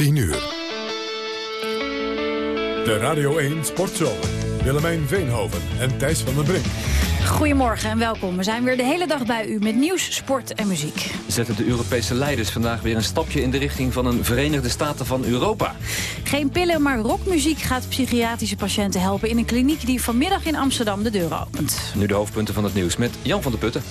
10 uur. De Radio 1 Sportzomer. Willemijn Veenhoven en Thijs van den Brink. Goedemorgen en welkom. We zijn weer de hele dag bij u met nieuws, sport en muziek. Zetten de Europese leiders vandaag weer een stapje in de richting van een Verenigde Staten van Europa. Geen pillen, maar rockmuziek gaat psychiatrische patiënten helpen... in een kliniek die vanmiddag in Amsterdam de deuren opent. Nu de hoofdpunten van het nieuws met Jan van der Putten.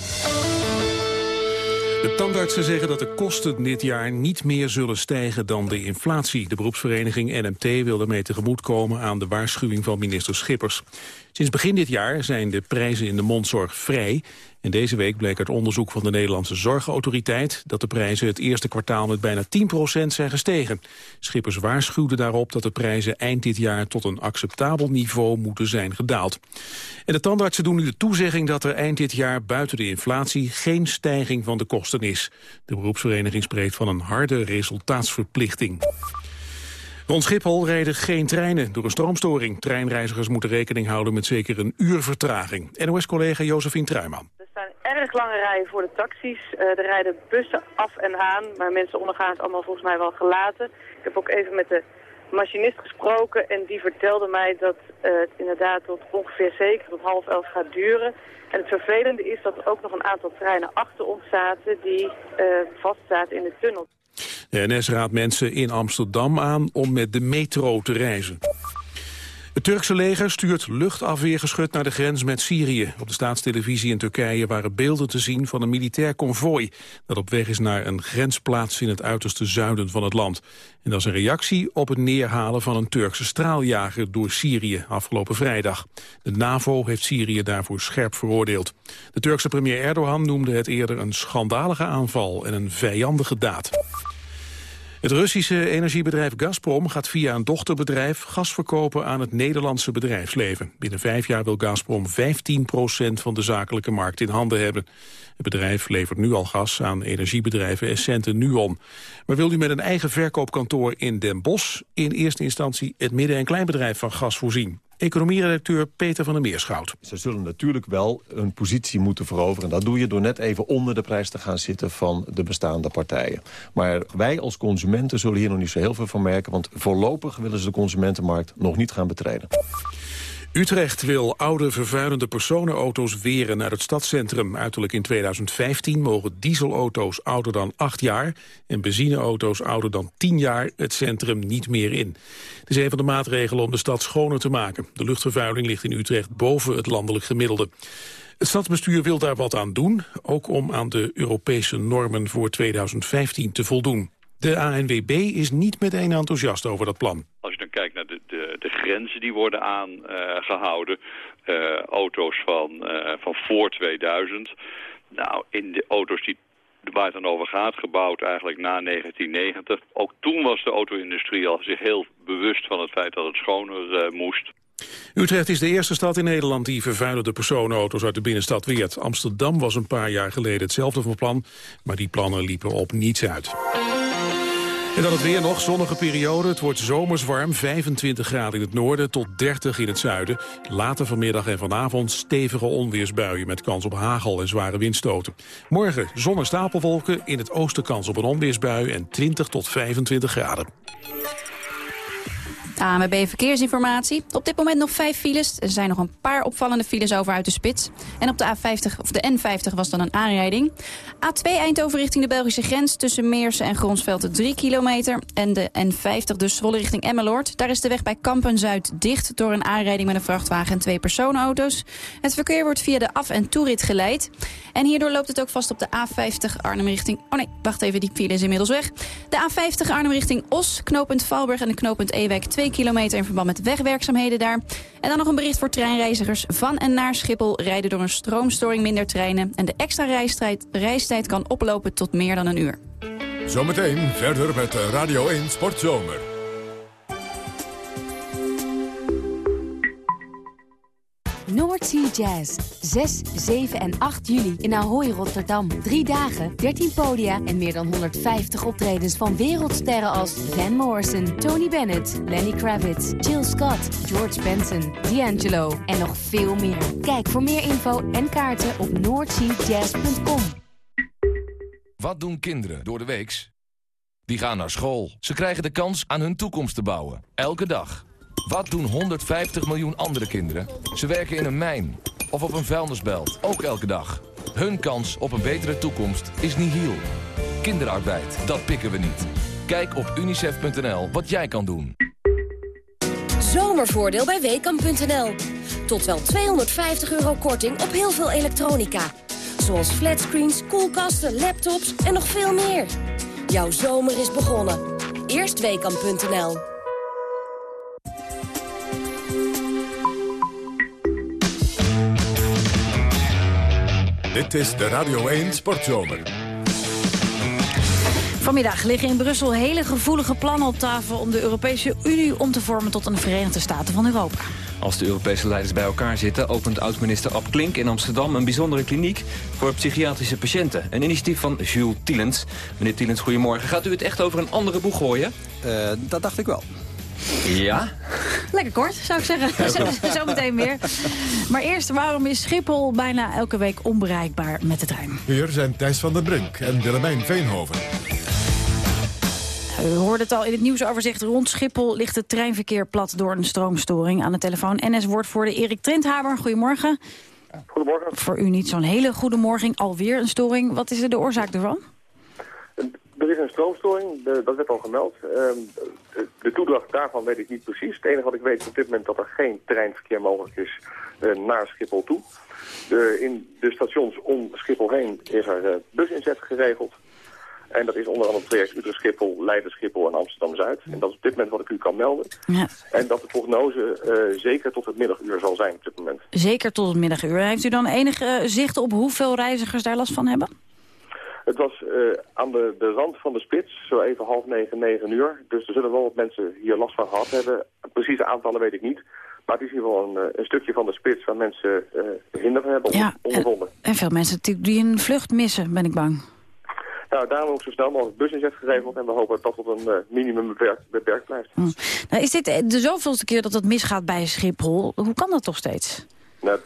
De tandartsen zeggen dat de kosten dit jaar niet meer zullen stijgen dan de inflatie. De beroepsvereniging NMT wil daarmee tegemoetkomen aan de waarschuwing van minister Schippers. Sinds begin dit jaar zijn de prijzen in de mondzorg vrij. En deze week bleek uit onderzoek van de Nederlandse Zorgautoriteit... dat de prijzen het eerste kwartaal met bijna 10% zijn gestegen. Schippers waarschuwden daarop dat de prijzen eind dit jaar... tot een acceptabel niveau moeten zijn gedaald. En de tandartsen doen nu de toezegging dat er eind dit jaar... buiten de inflatie geen stijging van de kosten is. De beroepsvereniging spreekt van een harde resultaatsverplichting. Rond Schiphol rijden geen treinen door een stroomstoring. Treinreizigers moeten rekening houden met zeker een uur vertraging. NOS-collega Josephine Truiman. Er staan erg lange rijen voor de taxis. Uh, er rijden bussen af en aan, maar mensen ondergaan het allemaal volgens mij wel gelaten. Ik heb ook even met de machinist gesproken en die vertelde mij dat uh, het inderdaad tot ongeveer zeker tot half elf gaat duren. En het vervelende is dat er ook nog een aantal treinen achter ons zaten die uh, vastzaten in de tunnel. De NS raadt mensen in Amsterdam aan om met de metro te reizen. Het Turkse leger stuurt luchtafweergeschut naar de grens met Syrië. Op de staatstelevisie in Turkije waren beelden te zien van een militair konvooi... dat op weg is naar een grensplaats in het uiterste zuiden van het land. En dat is een reactie op het neerhalen van een Turkse straaljager door Syrië afgelopen vrijdag. De NAVO heeft Syrië daarvoor scherp veroordeeld. De Turkse premier Erdogan noemde het eerder een schandalige aanval en een vijandige daad. Het Russische energiebedrijf Gazprom gaat via een dochterbedrijf gas verkopen aan het Nederlandse bedrijfsleven. Binnen vijf jaar wil Gazprom 15% van de zakelijke markt in handen hebben. Het bedrijf levert nu al gas aan energiebedrijven Essent en Nuon. Maar wil u met een eigen verkoopkantoor in Den Bosch in eerste instantie het midden- en kleinbedrijf van gas voorzien? Economieredacteur Peter van der Meerschout. Ze zullen natuurlijk wel een positie moeten veroveren. En dat doe je door net even onder de prijs te gaan zitten van de bestaande partijen. Maar wij als consumenten zullen hier nog niet zo heel veel van merken. Want voorlopig willen ze de consumentenmarkt nog niet gaan betreden. Utrecht wil oude vervuilende personenauto's weren naar het stadscentrum. Uiterlijk in 2015 mogen dieselauto's ouder dan 8 jaar... en benzineauto's ouder dan 10 jaar het centrum niet meer in. Het is een van de maatregelen om de stad schoner te maken. De luchtvervuiling ligt in Utrecht boven het landelijk gemiddelde. Het stadsbestuur wil daar wat aan doen, ook om aan de Europese normen voor 2015 te voldoen. De ANWB is niet meteen enthousiast over dat plan. Als je dan kijkt naar de, de, de grenzen die worden aangehouden, uh, auto's van, uh, van voor 2000... Nou, in de auto's die waar het dan over gaat, gebouwd eigenlijk na 1990. Ook toen was de auto-industrie al zich heel bewust van het feit dat het schoner moest. Utrecht is de eerste stad in Nederland die vervuilende personenauto's uit de binnenstad weert. Amsterdam was een paar jaar geleden hetzelfde van plan, maar die plannen liepen op niets uit. En dan het weer nog, zonnige periode. Het wordt zomers warm, 25 graden in het noorden tot 30 in het zuiden. Later vanmiddag en vanavond stevige onweersbuien... met kans op hagel en zware windstoten. Morgen zonnestapelwolken, in het oosten kans op een onweersbui... en 20 tot 25 graden. AMB Verkeersinformatie. Op dit moment nog vijf files. Er zijn nog een paar opvallende files over uit de spits. En op de, A50, of de N50 was dan een aanrijding. A2 Eindhoven richting de Belgische grens tussen Meersen en Gronsveld 3 kilometer. En de N50 dus Zwolle richting Emmeloord. Daar is de weg bij Kampen-Zuid dicht door een aanrijding met een vrachtwagen en twee personenauto's. Het verkeer wordt via de af- en toerit geleid. En hierdoor loopt het ook vast op de A50 Arnhem richting... Oh nee, wacht even, die file is inmiddels weg. De A50 Arnhem richting Os, knooppunt Valburg en de knooppunt Ewijk 2 kilometer in verband met wegwerkzaamheden daar. En dan nog een bericht voor treinreizigers. Van en naar Schiphol rijden door een stroomstoring minder treinen. En de extra reistijd, reistijd kan oplopen tot meer dan een uur. Zometeen verder met Radio 1 Sportzomer. Noordsea Jazz. 6, 7 en 8 juli in Ahoy, Rotterdam. Drie dagen, 13 podia en meer dan 150 optredens van wereldsterren als Van Morrison, Tony Bennett, Lenny Kravitz, Jill Scott, George Benson, D'Angelo en nog veel meer. Kijk voor meer info en kaarten op noordseajazz.com. Wat doen kinderen door de weeks? Die gaan naar school. Ze krijgen de kans aan hun toekomst te bouwen. Elke dag. Wat doen 150 miljoen andere kinderen? Ze werken in een mijn of op een vuilnisbelt. Ook elke dag. Hun kans op een betere toekomst is nihil. Kinderarbeid, dat pikken we niet. Kijk op unicef.nl wat jij kan doen. Zomervoordeel bij Weekamp.nl. Tot wel 250 euro korting op heel veel elektronica. Zoals flatscreens, koelkasten, laptops en nog veel meer. Jouw zomer is begonnen. Eerst Dit is de Radio 1 Sportzomer. Vanmiddag liggen in Brussel hele gevoelige plannen op tafel... om de Europese Unie om te vormen tot een Verenigde Staten van Europa. Als de Europese leiders bij elkaar zitten... opent oud-minister Ab Klink in Amsterdam een bijzondere kliniek... voor psychiatrische patiënten. Een initiatief van Jules Tielens. Meneer Tielens, goedemorgen. Gaat u het echt over een andere boeg gooien? Uh, dat dacht ik wel. Ja? Lekker kort, zou ik zeggen. Zo, Zometeen meer. Maar eerst, waarom is Schiphol bijna elke week onbereikbaar met de trein? Hier zijn Thijs van den Brink en Willemijn Veenhoven. U hoorde het al in het nieuwsoverzicht. Rond Schiphol ligt het treinverkeer plat door een stroomstoring. Aan de telefoon NS-woordvoerder Erik Trenthaber. Goedemorgen. Goedemorgen. Voor u niet zo'n hele goede morgen. Alweer een storing. Wat is er de oorzaak ervan? Er is een stroomstoring, dat werd al gemeld. Ehm, de toedracht daarvan weet ik niet precies. Het enige wat ik weet is op dit moment dat er geen treinverkeer mogelijk is eh, naar Schiphol toe. in de stations om Schiphol heen is er uh, businzet geregeld. En dat is onder andere het project Utrecht-Schiphol, Leiden-Schiphol en Amsterdam-Zuid. En dat is op dit moment wat ik u kan melden. Ja. En dat de prognose uh, zeker tot het middaguur zal zijn op dit moment. Zeker tot het middaguur. Heeft u dan enige zicht op hoeveel reizigers daar last van hebben? Het was uh, aan de, de rand van de spits, zo even half negen, negen uur. Dus er zullen wel wat mensen hier last van gehad hebben. Precieze aantallen weet ik niet. Maar het is in ieder geval een, een stukje van de spits waar mensen uh, hinder van hebben ja, ondervonden. En, en veel mensen die een vlucht missen, ben ik bang. Nou, daarom ook zo snel mogelijk business geregeld. En we hopen dat dat tot een uh, minimum beperkt, beperkt blijft. Hm. Nou, is dit de zoveelste keer dat het misgaat bij Schiphol? Hoe kan dat toch steeds? Nou,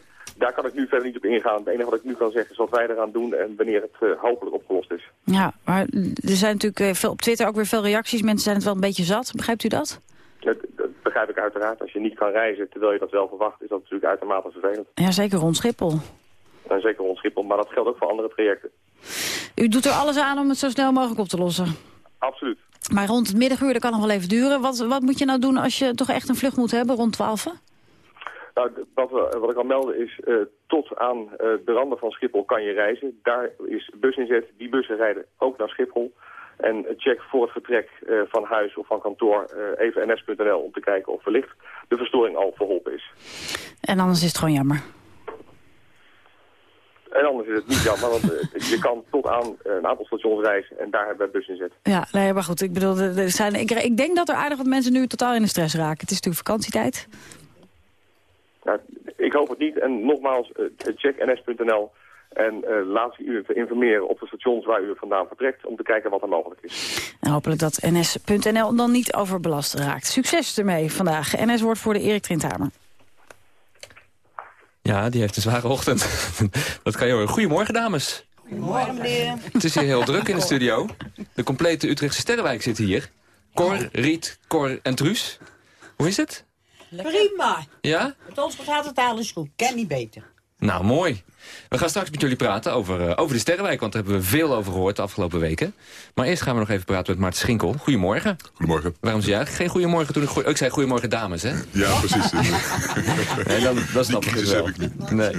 daar kan ik nu verder niet op ingaan. Het enige wat ik nu kan zeggen is wat wij eraan doen en wanneer het uh, hopelijk opgelost is. Ja, maar er zijn natuurlijk uh, veel, op Twitter ook weer veel reacties. Mensen zijn het wel een beetje zat. Begrijpt u dat? Dat, dat begrijp ik uiteraard. Als je niet kan reizen terwijl je dat wel verwacht, is dat natuurlijk uitermate vervelend. Ja, zeker rond Schiphol. En zeker rond Schiphol, maar dat geldt ook voor andere trajecten. U doet er alles aan om het zo snel mogelijk op te lossen? Absoluut. Maar rond het middaguur, dat kan nog wel even duren. Wat, wat moet je nou doen als je toch echt een vlucht moet hebben rond 12? Nou, wat, we, wat ik al meldde is, uh, tot aan uh, de randen van Schiphol kan je reizen. Daar is businzet. Die bussen rijden ook naar Schiphol. En check voor het vertrek uh, van huis of van kantoor even ns.nl om te kijken of wellicht de verstoring al verholpen is. En anders is het gewoon jammer. En anders is het niet jammer, want je kan tot aan een aantal stations reizen en daar hebben we bus in. Ja, nee, maar goed, ik bedoel, er zijn, ik, ik denk dat er aardig wat mensen nu totaal in de stress raken. Het is natuurlijk vakantietijd. Nou, ik hoop het niet. En nogmaals, uh, check ns.nl en uh, laat u informeren op de stations waar u vandaan vertrekt... om te kijken wat er mogelijk is. En hopelijk dat ns.nl dan niet overbelast raakt. Succes ermee vandaag. NS wordt voor de Erik Trinthamer. Ja, die heeft een zware ochtend. dat kan je horen. Goedemorgen, dames. Goedemorgen, meneer. Het is hier heel druk in de studio. De complete Utrechtse Sterrenwijk zit hier. Cor, Riet, Cor en Truus. Hoe is het? Prima. Ja? Met ons gaat het alles goed. Ken niet beter. Nou, mooi. We gaan straks met jullie praten over, uh, over de Sterrenwijk, want daar hebben we veel over gehoord de afgelopen weken. Maar eerst gaan we nog even praten met Maarten Schinkel. Goedemorgen. Goedemorgen. Waarom zei eigenlijk geen goedemorgen toen ik... Goe ik zei goedemorgen dames, hè? Ja, precies. nee, dan, dat snap ik wel. Ik niet. Nee.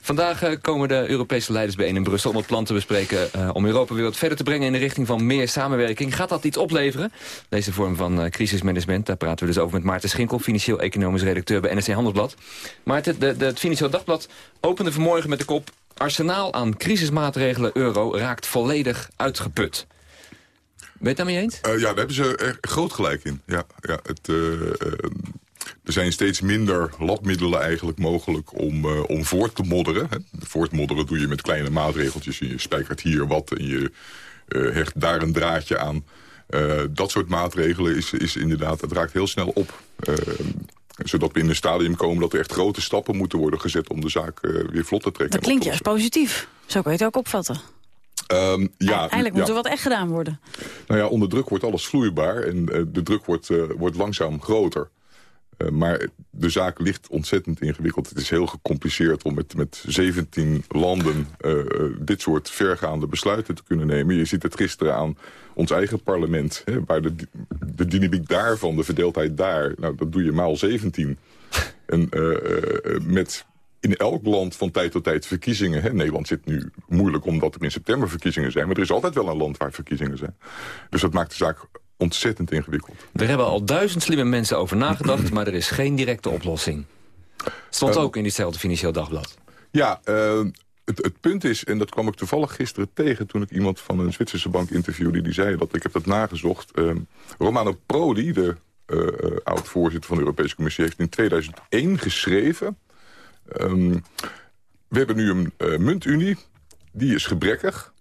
Vandaag uh, komen de Europese leiders bijeen in Brussel om het plan te bespreken... Uh, om Europa weer wat verder te brengen in de richting van meer samenwerking. Gaat dat iets opleveren? Deze vorm van crisismanagement, daar praten we dus over met Maarten Schinkel... financieel-economisch redacteur bij NRC Handelsblad. Maarten, de, de, het Financieel Dagblad opende vanmorgen met de kop... Arsenaal aan crisismaatregelen euro raakt volledig uitgeput. Ben je het daarmee eens? Uh, ja, daar hebben ze er groot gelijk in. Ja, ja, het, uh, uh, er zijn steeds minder labmiddelen eigenlijk mogelijk om, om voort te modderen. Voortmodderen doe je met kleine maatregeltjes. Je spijkert hier wat en je hecht daar een draadje aan. dat soort maatregelen is, is inderdaad, het raakt heel snel op zodat we in een stadium komen dat er echt grote stappen moeten worden gezet... om de zaak uh, weer vlot te trekken. Dat klinkt juist positief. Zo kan je het ook opvatten. Ehm, ja, Eindelijk ja. moet er wat echt gedaan worden. Nou ja, onder druk wordt alles vloeibaar en eh, de druk wordt, eh, wordt langzaam groter. Eh, maar de zaak ligt ontzettend ingewikkeld. Het is heel gecompliceerd om met, met 17 landen eh, eh, dit soort vergaande besluiten te kunnen nemen. Je ziet het gisteren aan ons eigen parlement. Hè, waar de, de dynamiek daarvan, de verdeeldheid daar, nou, dat doe je maal 17. En eh, eh, met in elk land van tijd tot tijd verkiezingen. Hè. Nederland zit nu moeilijk omdat er in september verkiezingen zijn. Maar er is altijd wel een land waar verkiezingen zijn. Dus dat maakt de zaak ontzettend ingewikkeld. Er hebben al duizend slimme mensen over nagedacht... maar er is geen directe oplossing. Stond Eh, ook in ditzelfde Financieel Dagblad. Ja, het, het punt is, en dat kwam ik toevallig gisteren tegen... toen ik iemand van een Zwitserse bank interviewde... die zei dat, ik heb dat nagezocht... eh, Romano Prodi, de eh, eh, oud-voorzitter van de Europese Commissie... heeft in 2001 geschreven... ehm, we hebben nu een eh, muntunie, die is gebrekkig...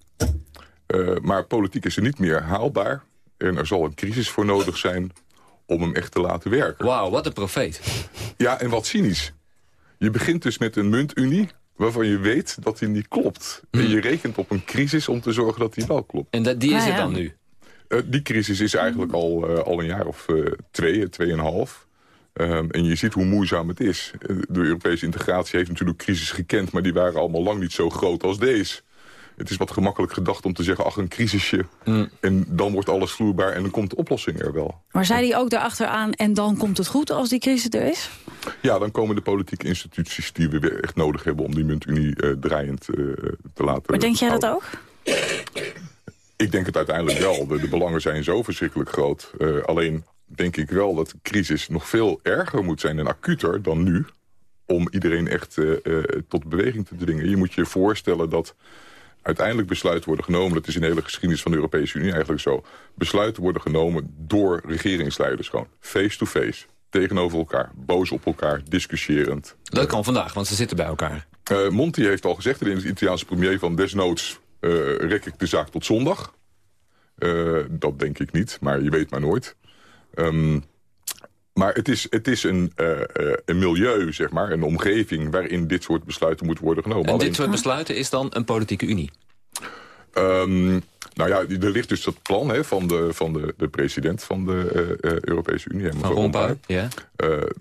maar politiek is er niet meer haalbaar... en er zal een crisis voor nodig zijn om hem echt te laten werken. Wauw, wat een profeet. Ja, en wat cynisch. Je begint dus met een muntunie waarvan je weet dat die niet klopt. En je rekent op een crisis om te zorgen dat die wel klopt. En dat, die is er ja. dan nu? Eh, die crisis is eigenlijk al, eh, al een jaar of eh, twee, tweeënhalf. Ehm, en je ziet hoe moeizaam het is. De Europese integratie heeft natuurlijk crisis gekend... maar die waren allemaal lang niet zo groot als deze. Het is wat gemakkelijk gedacht om te zeggen... ach, een crisisje, en dan wordt alles vloeibaar... en dan komt de oplossing er wel. Maar zei hij ook daarachteraan en dan komt het goed als die crisis er is? Ja, dan komen de politieke instituties die we weer echt nodig hebben... om die muntunie eh, draaiend eh, te laten Maar denk jij dat ook? Ik denk het uiteindelijk wel. De, de belangen zijn zo verschrikkelijk groot. Eh, alleen denk ik wel dat de crisis nog veel erger moet zijn en acuter dan nu... om iedereen echt eh, eh, tot beweging te dringen. Je moet je voorstellen dat uiteindelijk besluiten worden genomen... dat is in de hele geschiedenis van de Europese Unie eigenlijk zo... besluiten worden genomen door regeringsleiders gewoon. Face-to-face, tegenover elkaar, boos op elkaar, discussiërend. Dat kan vandaag, want ze zitten bij elkaar. Eh, Monti heeft al gezegd, de Italiaanse premier, van desnoods eh, rek ik de zaak tot zondag. Eh, dat denk ik niet, maar je weet maar nooit. Ehm, maar het is, het is een, eh, eh, een milieu, zeg maar, een omgeving... waarin dit soort besluiten moeten worden genomen. En Alleen- dit soort besluiten is dan een politieke unie. Ehm, nou ja, er ligt dus dat plan hè, van, de, van de, de president van de eh, Europese Unie. Van Rompuy, ja.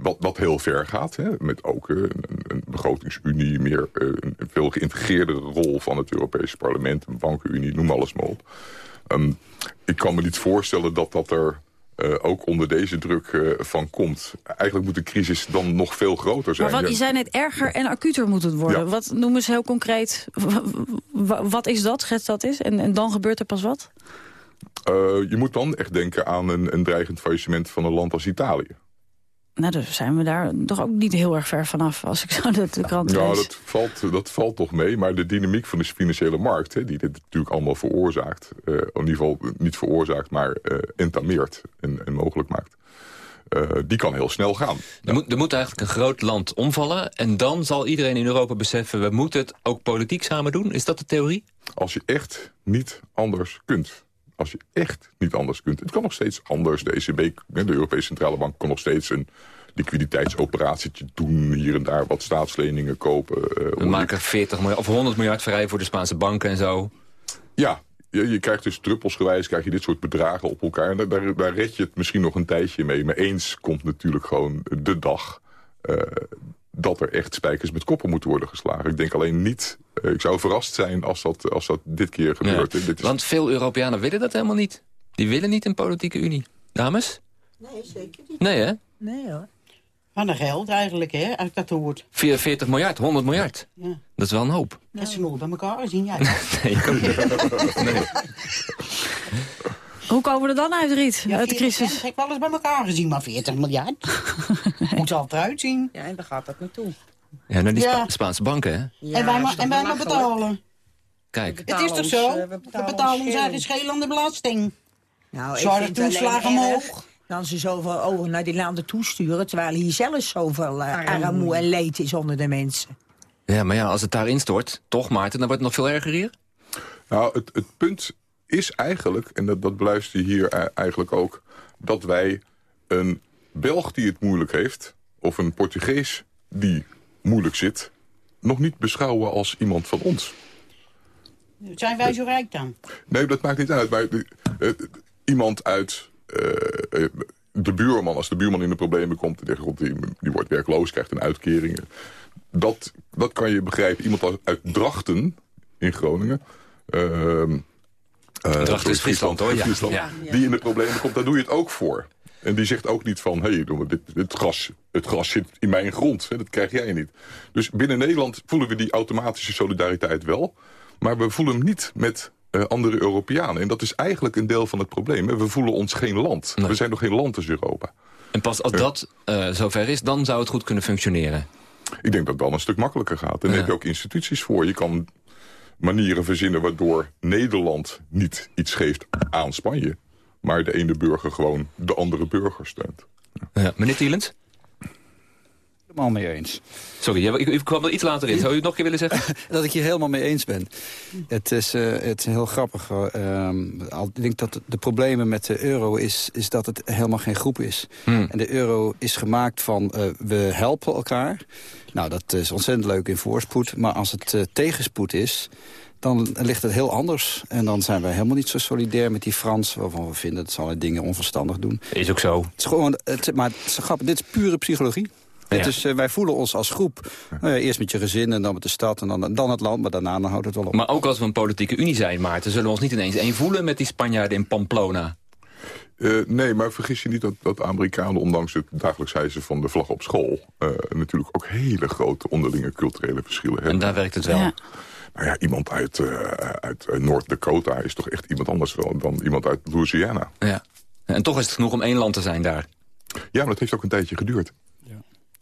Wat, wat heel ver gaat, hè, met ook een, een begrotingsunie... meer een veel geïntegreerdere rol van het Europese parlement... een bankenunie, noem alles maar op. Ehm, ik kan me niet voorstellen dat dat er eh, ook onder deze druk eh, van komt. Eigenlijk moet de crisis dan nog veel groter zijn. Maar wat, je zei net erger en acuter moet het worden. Ja. Wat noemen ze heel concreet? Wat is dat? Schets dat eens. En, en dan gebeurt er pas wat? Eh, je moet dan echt denken aan een, een dreigend faillissement van een land als Italië. Nou, dan zijn we daar toch ook niet heel erg ver vanaf... als ik zo de, de krant Ja, lees. dat valt, dat valt toch mee. Maar de dynamiek van de financiële markt, hè, die dit natuurlijk allemaal veroorzaakt... eh, in ieder geval niet veroorzaakt, maar eh entameert en, en mogelijk maakt... eh, die kan heel snel gaan. Er, moet, er moet eigenlijk een groot land omvallen... en dan zal iedereen in Europa beseffen... we moeten het ook politiek samen doen. Is dat de theorie? Als je echt niet anders kunt. Als je echt niet anders kunt. Het kan nog steeds anders. De ECB, de Europese Centrale Bank, kan nog steeds een liquiditeitsoperatietje doen. Hier en daar wat staatsleningen kopen. eh, We maken 40 miljard, of 100 miljard vrij voor de Spaanse banken en zo. Ja, je, je krijgt dus druppelsgewijs krijg je dit soort bedragen op elkaar. En daar, daar, daar red je het misschien nog een tijdje mee. Maar eens komt natuurlijk gewoon de dag... eh, dat er echt spijkers met koppen moeten worden geslagen. Ik denk alleen niet... eh, ik zou verrast zijn als dat, als dat dit keer gebeurt. Ja. Dit is, Want veel Europeanen willen dat helemaal niet. Die willen niet een politieke unie. Dames? Nee, zeker niet. Nee, hè? Nee hoor. Van de geld eigenlijk, hè, als ik dat hoort. 44 miljard, 100 miljard. Ja. Dat is wel een hoop. Dat ze nooit bij elkaar gezien, ja. Nee, ik ook niet. Nee. Hoe komen we er dan uit, Riet? Ja, uit de 40 crisis? heb ik wel eens bij elkaar gezien, maar 40 miljard. Moet er altijd uitzien. Ja, en daar gaat dat naartoe. Ja, naar die Ja. Spa- Spaanse banken, hè? en wij, ma- en wij maar betalen. Kijk. Het is toch zo? We betalen ons eigen schelende belasting. Nou, Zorgtoeslagen omhoog. Dan ze zoveel over naar die landen toesturen... terwijl hier zelf zoveel uh, armoede en leed is onder de mensen. Ja, maar ja, als het daar instort, toch Maarten, dan wordt het nog veel erger hier? Nou, het, het punt is eigenlijk, en dat, dat beluister je hier eh, eigenlijk ook... dat wij een Belg die het moeilijk heeft... of een Portugees die moeilijk zit... nog niet beschouwen als iemand van ons. Zijn wij zo rijk dan? Nee, dat maakt niet uit. Maar uh, iemand uit uh, de buurman, als de buurman in de problemen komt... Die, die wordt werkloos, krijgt een uitkering. Dat, dat kan je begrijpen. Iemand uit Drachten in Groningen... Uh, Drachten is Friesland, hoor. Die in de problemen komt, daar doe je het ook voor. En die zegt ook niet van, hé, hey, dit, dit gras, het gras zit in mijn grond. Hè, dat krijg jij niet. Dus binnen Nederland voelen we die automatische solidariteit wel. Maar we voelen hem niet met uh, andere Europeanen. En dat is eigenlijk een deel van het probleem. We voelen ons geen land. We zijn nog geen land als Europa. En pas als dat uh, zover is, dan zou het goed kunnen functioneren? Ik denk dat het dan een stuk makkelijker gaat. En daar heb je ook instituties voor. Je kan manieren verzinnen waardoor Nederland niet iets geeft aan Spanje maar de ene burger gewoon de andere burger steunt. Ja. meneer Tielens? Helemaal mee eens. Sorry, ik, kwam er iets later in. Zou u het nog een keer willen zeggen? dat ik hier helemaal mee eens ben. Het is, uh, het is heel grappig. Uh, ik denk dat de problemen met de euro is, is dat het helemaal geen groep is. Hmm. En de euro is gemaakt van uh, we helpen elkaar. Nou, dat is ontzettend leuk in voorspoed. Maar als het uh, tegenspoed is dan ligt het heel anders. En dan zijn wij helemaal niet zo solidair met die Frans... waarvan we vinden dat ze allerlei dingen onverstandig doen. Is ook zo. Het is gewoon, het, maar het is grappig, dit is pure psychologie. Het is, uh, wij voelen ons als groep. Nou ja, eerst met je gezin en dan met de stad en dan, dan het land. Maar daarna dan houdt het wel op. Maar ook als we een politieke unie zijn, Maarten... zullen we ons niet ineens één voelen met die Spanjaarden in Pamplona. Uh, nee, maar vergis je niet dat, dat Amerikanen, ondanks het dagelijks hijsen van de vlag op school... Uh, natuurlijk ook hele grote onderlinge culturele verschillen hebben. En daar werkt het wel. Ja. Nou ja, iemand uit, uh, uit uh, North Dakota is toch echt iemand anders wel dan iemand uit Louisiana. Ja. En toch is het genoeg om één land te zijn daar. Ja, maar dat heeft ook een tijdje geduurd.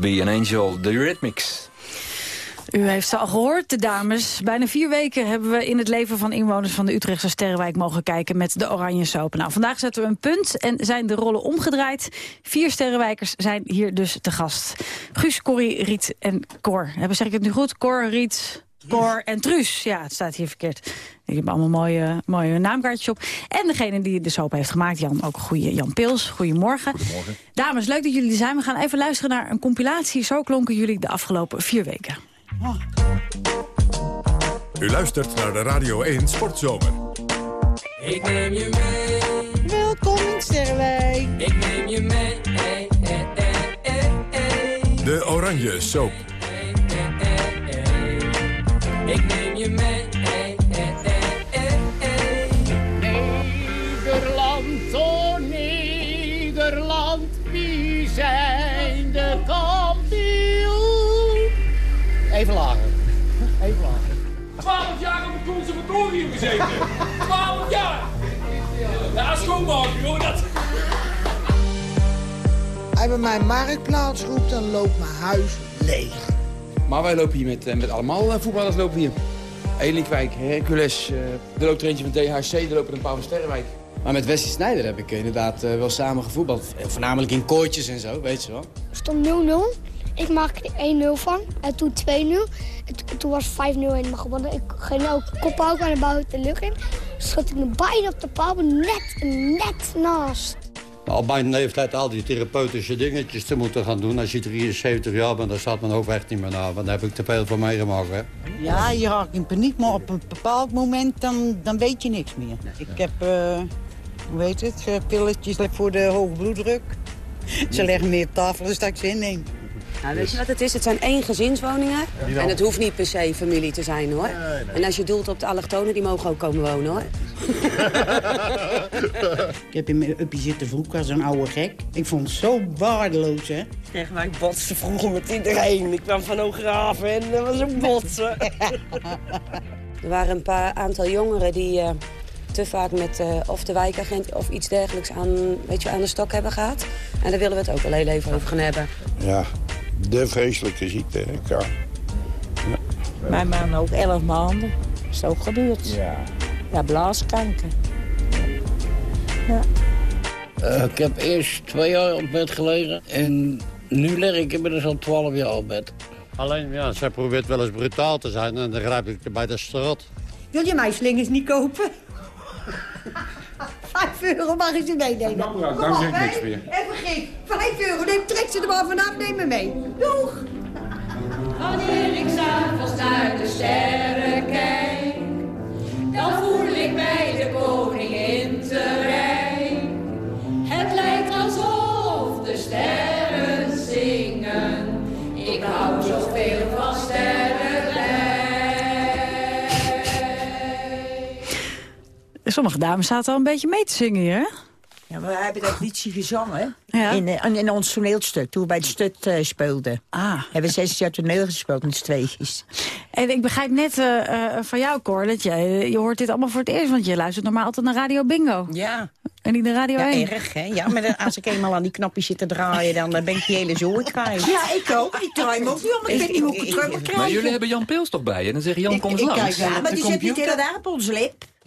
Be an Angel, The Rhythmics. U heeft ze al gehoord, de dames. Bijna vier weken hebben we in het leven van inwoners van de Utrechtse Sterrenwijk mogen kijken met de Oranje Soap. Nou, vandaag zetten we een punt en zijn de rollen omgedraaid. Vier Sterrenwijkers zijn hier dus te gast. Guus, Corrie, Riet en Cor. Hebben zeg ik het nu goed? Cor, Riet, Cor en Truus. Ja, het staat hier verkeerd. Ik heb allemaal mooie, mooie naamkaartjes op. En degene die de soap heeft gemaakt, Jan, ook een goede Jan Pils. Goedemorgen. Goedemorgen. Dames, leuk dat jullie er zijn. We gaan even luisteren naar een compilatie. Zo klonken jullie de afgelopen vier weken. U luistert naar de Radio 1 Sportzomer. Ik neem je mee. Welkom in Sterrenwijk. Ik neem je mee. Hey, hey, hey, hey, hey. De Oranje Soap. Ik neem je mee. Hey, hey, hey, hey, hey. Nederland, oh Nederland, wie zijn de kampioen? Even lager. Even lager. 12 jaar op het conservatorium gezeten. 12 jaar. Ja, schoonmaker hoor dat. Hij bij mij marktplaats roept, dan loopt mijn huis leeg. Maar wij lopen hier met, eh, met allemaal eh, voetballers lopen hier. Elinkwijk, Hercules, eh, er loopt er eentje van DHC, er lopen een paar van Sterrenwijk. Maar met Wesley Snijder heb ik inderdaad wel samen gevoetbald. Voornamelijk in kooitjes en zo, weet je wel. stond 0-0. Ik maakte 1-0 van. En toen 2-0. En to- toen was 5-0 helemaal gewonnen. Ik ging ook kop ook aan de buiten de lucht in. Schot ik me bijna op de paal, net, net naast. Op mijn leeftijd al die therapeutische dingetjes te moeten gaan doen. Als je 73 jaar bent, dan staat mijn hoofd echt niet meer na. Want daar heb ik te veel van meegemaakt. Hè. Ja, je raakt in paniek, maar op een bepaald moment dan, dan weet je niks meer. Ik heb, eh, hoe heet het, eh, pilletjes voor de hoge bloeddruk. Ze leggen meer op tafel dus dat ik ze inneem. Nou, weet je wat het is? Het zijn één gezinswoningen. En het hoeft niet per se familie te zijn, hoor. En als je doelt op de allochtonen, die mogen ook komen wonen, hoor. Ik heb in mijn uppie zitten vroeger als een oude gek. Ik vond het zo waardeloos, hè. Zeg maar, ik botste vroeger met iedereen. Ik kwam van Oograven en dat was een botsen. er waren een paar aantal jongeren die eh, te vaak met eh, of de wijkagent of iets dergelijks aan, weet je, aan de stok hebben gehad. En daar willen we het ook wel heel even over gaan hebben. Ja, de vreselijke ziekte. hè. Ja. Mijn man ook 11 maanden. Is ook gebeurd. Ja. Ja, blaaskanker. Ja. Eh, ik heb eerst twee jaar op bed gelegen en nu lig ik inmiddels al twaalf jaar op bed. Alleen, ja, zij probeert wel eens brutaal te zijn en dan grijp ik er bij de strot. Wil je mijn slingers niet kopen? Vijf euro mag je ze meenemen. Nou, op, zeg ik niks meer. Even gek. Vijf euro, neem, trek ze er maar vanaf, neem me mee. Doeg! Wanneer ik s'avonds naar de sterren kijk, dan voel ik mij de koningin te rijk. Het lijkt alsof de sterren zingen. Ik hou zoveel van sterrenrijk. Sommige dames zaten al een beetje mee te zingen hier, hè? Ja, we hebben dat liedje gezongen Ja. in, eh, in ons toneelstuk, toen we bij het stut eh, speelden. Ah. Hebben we zes jaar toneel gespeeld met z'n tweetjes. En ik begrijp net eh, eh, van jou, Cor, dat jij, je hoort dit allemaal voor het eerst... want je luistert normaal altijd naar Radio Bingo. Ja. En niet naar Radio Ja, 1. erg, hè? Ja, maar dan- als ik eenmaal aan die knopjes zit te draaien, dan ben ik die hele zooi kwijt. Ja, ik ook. Ik draai me ook niet om. Ik weet niet hoe ik het terug moet krijgen. Maar jullie hebben Jan Pils toch bij je? En dan zeg je Jan, kom eens langs. Ja, maar die zit niet inderdaad op ons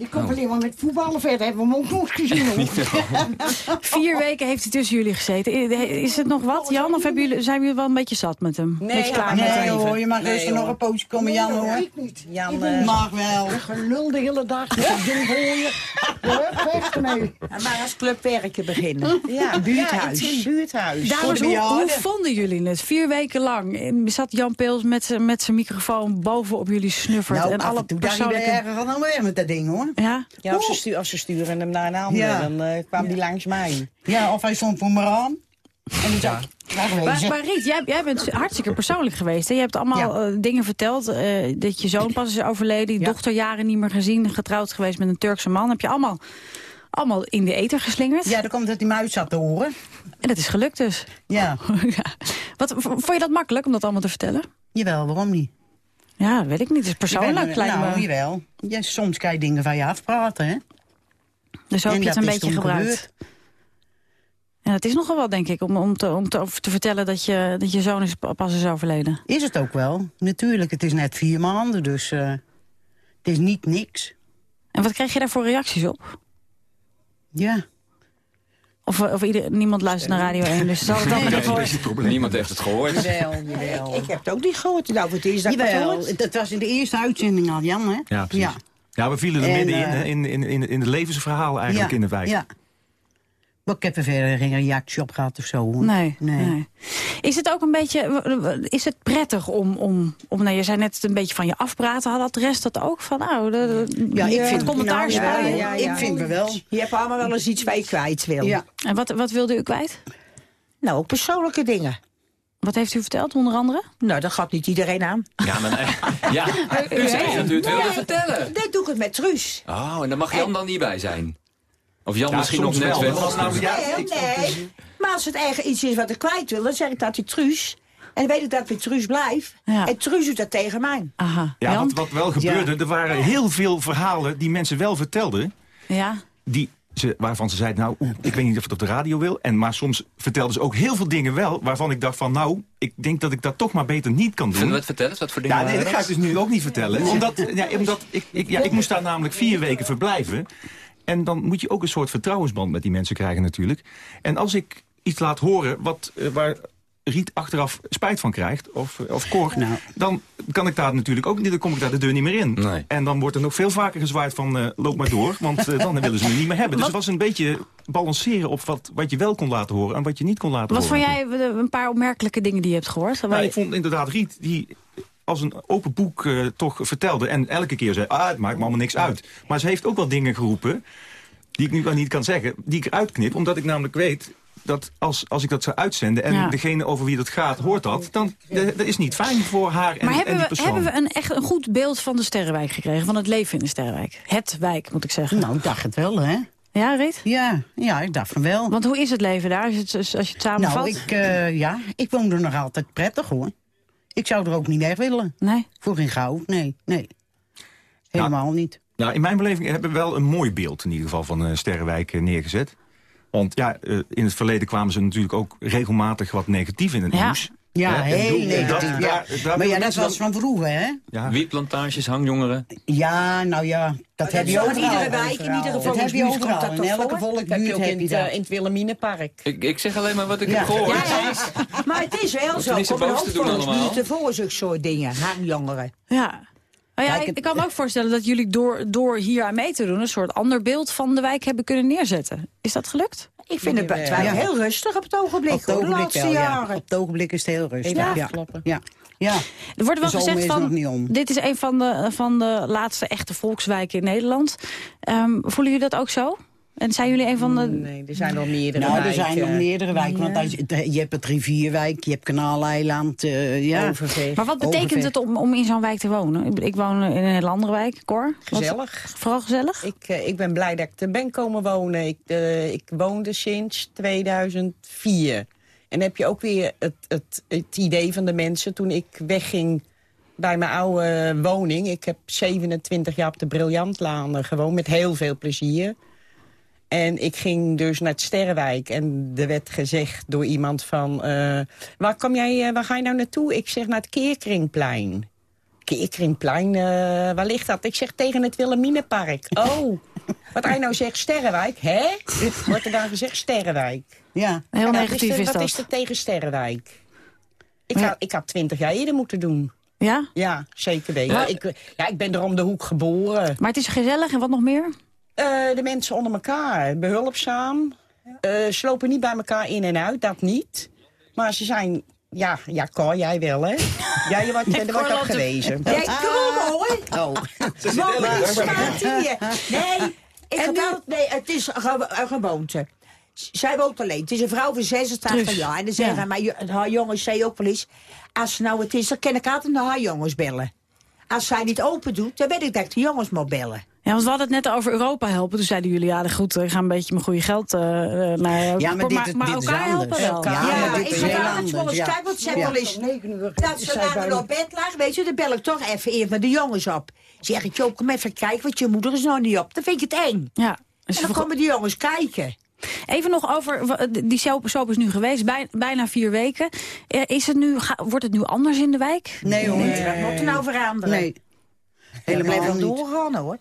lip. Die komt alleen maar met voetballen verder. Hebben we hem ook nog gezien. hoor. Vier weken heeft hij tussen jullie gezeten. Is het nog wat, Jan? Of hebben jullie, zijn jullie wel een beetje zat met hem? Beetje klaar met nee hem? hoor, je mag Nee, rustig nog hoor. een poosje komen, Jan hoor. Ik niet. Jan, Ik eh, mag wel. Gelul de hele dag. Ding je. Ja, Weg. Ja, maar als clubwerken beginnen. Ja, buurthuis. Ja, buurthuis. Dames, hoe, hoe vonden jullie het? Vier weken lang zat Jan Peels met, zijn microfoon boven op jullie snuffert. Nou, en alle en toe dacht bij persoonlijke... erger dan weer met dat ding hoor. Ja? Ja, of ze, stu ze sturen hem naar een ander, Ja. dan eh, kwam die langs mij. Ja, of hij stond voor me aan. En die zei, Maar, maar Riet, jij, jij bent hartstikke persoonlijk geweest. Hè? Je hebt allemaal eh, dingen verteld. eh, dat je zoon pas is overleden. Je dochter jaren niet meer gezien. Getrouwd geweest met een Turkse man. Heb je allemaal, allemaal in de eter geslingerd. Ja, dat komt dat hij me uit zat te horen. En dat is gelukt dus. Ja. ja. Wat, v- vond je dat makkelijk om dat allemaal te vertellen? Jawel, waarom niet? Ja, dat weet ik niet. Het is persoonlijk, ben- lijkt nou, me. jawel. Ja, soms kan je dingen van je afpraten, hè. Dus zo heb je het een beetje gebruikt. gebeurd. Ja, het is nogal wat, denk ik, om, om, te, om te, te vertellen dat je, dat je zoon is, pa- pas is overleden. Is het ook wel. Natuurlijk, het is net vier maanden, dus eh, het is niet niks. En wat kreeg je daar voor reacties op? Ja. Of, of ieder, niemand luistert naar Radio 1, dus zal het dan Nee, is het. Niemand heeft het gehoord. Jawel, jawel. Ik heb het ook niet gehoord. Nou, voor het eerst dat het Jawel, dat was in de eerste uitzending al, Jan, hè? Ja, precies. Ja, we vielen er En, midden in, eh, in, in, in, in het levensverhaal eigenlijk ja, in de wijk. Ja. Maar ik heb er verder geen reactie op gehad of zo. hoor. Nee, nee. Is het ook een beetje, is het prettig om, om, om nou, je zei net een beetje van je afpraten, had de rest dat ook van, nou, de, de- Ja, ik vind- commentaar nou, ja, spelen? ja, ja. Ik vind het wel. Je hebt allemaal wel eens iets waar je kwijt wil. Ja. En wat, wat wilde u kwijt? Nou, ook persoonlijke dingen. Wat heeft u verteld, onder andere? Nou, dat gaat niet iedereen aan. Ja, maar nee. ja, u zei dat u het wilde vertellen. Dat doe ik het met Truus. Oh, en dan mag Jan dan niet bij zijn. Of Jan Ja, misschien nog net nou- ja, nee, nee. Maar als het eigen iets is wat ik kwijt wil, dan zeg ik dat bij Truus. En dan weet ik dat het bij Truus blijft. Ja. En Truus doet dat tegen mij. Aha. Ja, Jan? wat, wat wel gebeurde, er waren heel veel verhalen die mensen wel vertelden... Ja. Die ze, waarvan ze zeiden, nou, ik weet niet of het op de radio wil. En, maar soms vertelden ze ook heel veel dingen wel... waarvan ik dacht van, nou, ik denk dat ik dat toch maar beter niet kan doen. Wat vertel eens, wat voor dingen Ja, nee, dat ga ik dus nu ook niet vertellen. Omdat, ja, omdat ik, ik, ja, ik moest daar namelijk vier weken verblijven. En dan moet je ook een soort vertrouwensband met die mensen krijgen natuurlijk. En als ik iets laat horen wat, eh, waar Riet achteraf spijt van krijgt, of, of Cor... dan kan ik daar natuurlijk ook niet, dan kom ik daar de deur niet meer in. En dan wordt er nog veel vaker gezwaaid van eh, loop maar door, want eh, dan willen ze me niet meer hebben. Dus het was een beetje balanceren op wat, wat je wel kon laten horen en wat je niet kon laten Wat horen. vond jij een paar opmerkelijke dingen die je hebt gehoord? Nou, je- ik vond inderdaad Riet, die als een open boek eh, toch vertelde... en elke keer zei, ah, het maakt me allemaal niks uit. Maar ze heeft ook wel dingen geroepen, die ik nu wel niet kan zeggen... die ik eruit knip, omdat ik namelijk weet dat als, als ik dat zou uitzenden... en Ja. degene over wie dat gaat hoort dat... dan dat is niet fijn voor haar en, maar en hebben die we, persoon. hebben we een, echt een goed beeld van de Sterrenwijk gekregen? Van het leven in de Sterrenwijk? Het wijk, moet ik zeggen. Nou, ik dacht het wel, hè? Ja, Riet? Ja, ja, ik dacht van wel. Want hoe is het leven daar, als je het, als je het samenvat? Nou, ik, eh, ja, ik woon er nog altijd prettig, hoor. Ik zou er ook niet weg willen. Nee? Voor geen goud, nee, nee. Helemaal niet. Nou, in mijn beleving hebben we wel een mooi beeld in ieder geval van eh, Sterrenwijk eh, neergezet. Want ja, eh, in het verleden kwamen ze natuurlijk ook regelmatig wat negatief in het Ja. nieuws. Ja, Hè, heel negatief. dat- ja. daar- daar maar ja, dat was van vroeger, hè? Ja. Wietplantages, hangjongeren. Ja, nou ja, dat dat heb je in overal. iedere wijk, in iedere Dat heb je komt overal. dat In elke voor? volksbuurt heb je ook in, het, eh, dat. in het Wilhelminapark. Ik, ik zeg alleen maar wat ik Ja. heb gehoord. Ja, ja. Maar het is wel zo. Kom ook doen allemaal. volksbuurten voor zulke soort dingen. Hangjongeren. Ja. Nou ja, Kijk, ik, ik kan me ook voorstellen dat jullie door, door hier aan mee te doen... een soort ander beeld van de wijk hebben kunnen neerzetten. Is dat gelukt? Ik vind het bij Ja. heel rustig op het ogenblik, Op het hoor, de ogenblik laatste wel, ja. jaren. Op het ogenblik is het heel rustig. Ja. Ja. ja. Er wordt wel zomer gezegd van, dit is een van de, van de laatste echte volkswijken in Nederland. Ehm, voelen jullie dat ook zo? En zijn jullie een van de... Nee, er zijn nog meerdere Nou, er wijken. zijn nog meerdere wijken. Want als je, hebt het Rivierwijk, je hebt Kanaaleiland. eh ja. Overveeg. Maar wat betekent Overveeg. het om, om in zo'n wijk te wonen? Ik, ik woon in een hele andere wijk, Cor. Wat- Gezellig. vooral gezellig? Ik, eh, ik ben blij dat ik er ben komen wonen. Ik, eh, ik woonde sinds 2004. En dan heb je ook weer het, het, het idee van de mensen toen ik wegging bij mijn oude woning. Ik heb 27 jaar op de Briljantlaan gewoond met heel veel plezier. En ik ging dus naar het Sterrenwijk. En er werd gezegd door iemand van... eh, waar, kom jij, eh, waar ga je nou naartoe? Ik zeg naar het Keerkringplein. Keerkringplein, eh, waar ligt dat? Ik zeg tegen het Wilhelminapark. Oh, wat hij nou zegt, Sterrenwijk. Hè? Wordt er dan gezegd Sterrenwijk. Ja. Heel wat negatief er- is wat dat. is er tegen Sterrenwijk? Ik, Ja. had, ik had twintig jaar eerder moeten doen. Ja? Ja, zeker weten. Maar- Ik, ja, ik ben er om de hoek geboren. Maar het is gezellig en wat nog meer? Eh, de mensen onder elkaar, behulpzaam. Eh slopen niet bij elkaar in en uit, dat niet. Maar ze zijn... Ja, ja Cor, jij wel, hè? Ja, je wordt, er wordt op gewezen. Nee, kom hoor! Oh. Wonen in Smartië. Nee, ik nee, het is een, gewo- een gewoonte. Zij woont alleen. Het is een vrouw van 86 Truus. jaar. En dan zeggen Ja. maar haar jongens zei ook wel eens... Als ze nou het is, dan kan ik altijd naar haar jongens bellen. Als zij niet open doet, dan weet ik dat ik de jongens moet bellen. Ja, want we hadden het net over Europa helpen. Toen zeiden jullie, ja, goed, ik ga een beetje mijn goede geld eh, eh, naar... Ja, maar dit- maar, maar dit is elkaar helpen wel. Ja, Ja, maar dit ik is ga heel daar anders, wel eens kijken, want ze hebben wel eens... Dat ze later op bed lag, weet je, dan bel ik toch even eerst met de jongens op. Zeg ik, joh, kom even kijken, want je moeder is nog niet op. Dan vind ik het eng. Ja, dus En dan voor- komen die jongens kijken. Even nog over, wa- die soap, is nu geweest, bij- bijna vier weken. Eh, Is het nu, wordt het nu anders in de wijk? Nee hoor. Nee. Wat moet er nou veranderen? Nee. Helemaal Helemaal niet. doorgaan hoor.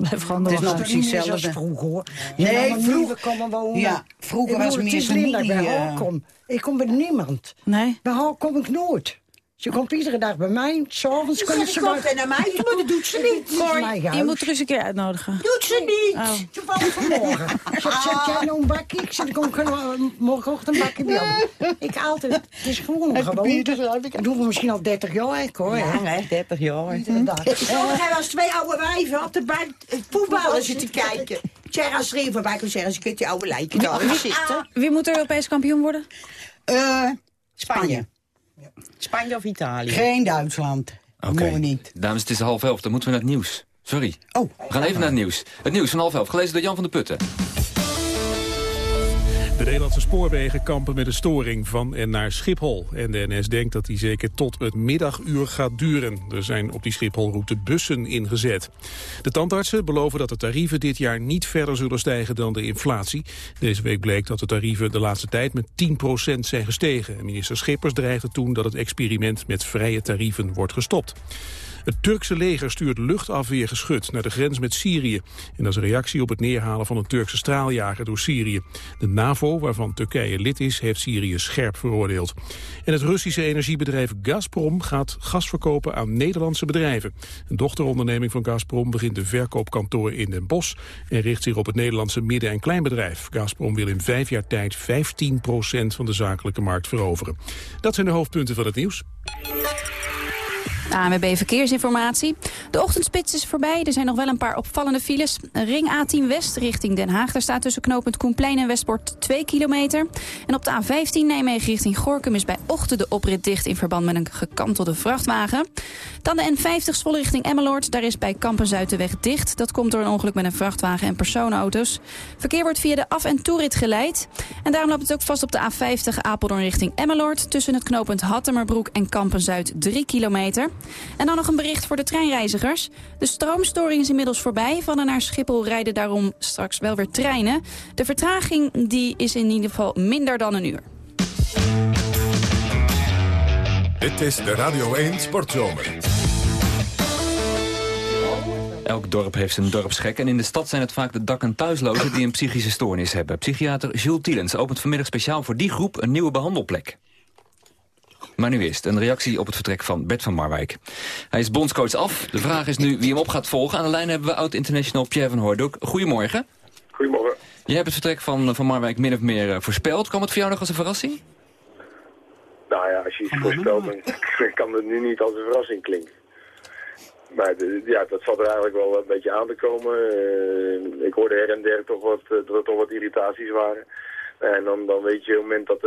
Blijf gewoon Het is nog Dat precies hetzelfde. vroeger hoor. Nee, vroeger- komen wonen. Ja, vroeger Ik was meer Het is Linda familie, bij haar eh. kom. Ik kom bij niemand. Nee? Bij kom ik nooit. Ze komt iedere dag bij mij. S'avonds komt ze komt bij... naar mij toe, maar dat doet ze niet. Je moet er eens een keer uitnodigen. Doet ze niet. Oh. Ze valt vanmorgen. Ze zegt, jij nou een bakje? Ik zeg, kom ik gewoon morgenochtend een bakje bij. Ik altijd. Het is gewoon een gewoonte. Ik doe het misschien al 30 jaar, ik hoor. Ja, hè, 30 jaar. Sommigen hebben als twee oude wijven op de bank voetballen zitten kijken. Er een voorbij komt zeggen, ze kunt die oude lijken daar zitten. Wie moet Europees kampioen worden? Eh, Spanje. Spanje of Italië? Geen Duitsland. Oké. We niet. Dames, het is half elf, dan moeten we naar het nieuws. Sorry. Oh. We gaan even naar het nieuws. Het nieuws van half elf, gelezen door Jan van der Putten. De Nederlandse spoorwegen kampen met een storing van en naar Schiphol. En de NS denkt dat die zeker tot het middaguur gaat duren. Er zijn op die Schipholroute bussen ingezet. De tandartsen beloven dat de tarieven dit jaar niet verder zullen stijgen dan de inflatie. Deze week bleek dat de tarieven de laatste tijd met 10% zijn gestegen. En minister Schippers dreigde toen dat het experiment met vrije tarieven wordt gestopt. Het Turkse leger stuurt luchtafweergeschut naar de grens met Syrië. En dat is een reactie op het neerhalen van een Turkse straaljager door Syrië. De NAVO, waarvan Turkije lid is, heeft Syrië scherp veroordeeld. En het Russische energiebedrijf Gazprom gaat gas verkopen aan Nederlandse bedrijven. Een dochteronderneming van Gazprom begint een verkoopkantoor in Den Bosch... en richt zich op het Nederlandse midden- en kleinbedrijf. Gazprom wil in vijf jaar tijd 15% van de zakelijke markt veroveren. Dat zijn de hoofdpunten van het nieuws. ANWB Verkeersinformatie. De ochtendspits is voorbij. Er zijn nog wel een paar opvallende files. Ring A10 West richting Den Haag. Daar staat tussen knooppunt Koenplein en Westport 2 kilometer. En op de A15 Nijmegen richting Gorkum is bij ochtend de oprit dicht... in verband met een gekantelde vrachtwagen. Dan de N50 Zwolle richting Emmeloord. Daar is bij Kampen-Zuid de weg dicht. Dat komt door een ongeluk met een vrachtwagen en personenauto's. Verkeer wordt via de af- en toerit geleid. En daarom loopt het ook vast op de A50 Apeldoorn richting Emmeloord... tussen het knooppunt Hattemerbroek en Kampen-Zuid 3 kilometer. En dan nog een bericht voor de treinreizigers. De stroomstoring is inmiddels voorbij. Van en naar Schiphol rijden daarom straks wel weer treinen. De vertraging die is in ieder geval minder dan een uur. Dit is de Radio 1 Sportzomer. Elk dorp heeft zijn dorpsgek en in de stad zijn het vaak de dak- en thuislozen die een psychische stoornis hebben. Psychiater Jules Tielens opent vanmiddag speciaal voor die groep een nieuwe behandelplek. Maar nu eerst een reactie op het vertrek van Bert van Marwijk. Hij is bondscoach af. De vraag is nu wie hem op gaat volgen. Aan de lijn hebben we oud-international Pierre van Hooydonk. Goedemorgen. Goedemorgen. Je hebt het vertrek van Van Marwijk min of meer eh, voorspeld. Kwam het voor jou nog als een verrassing? Nou ja, als je iets voorspelt, dan kan het nu niet als een verrassing klinken. Maar de- ja, dat zat er eigenlijk wel een beetje aan te komen. Eh, ik hoorde her en der toch wat, eh, dat er toch wat irritaties waren. En dan, dan weet je op het moment dat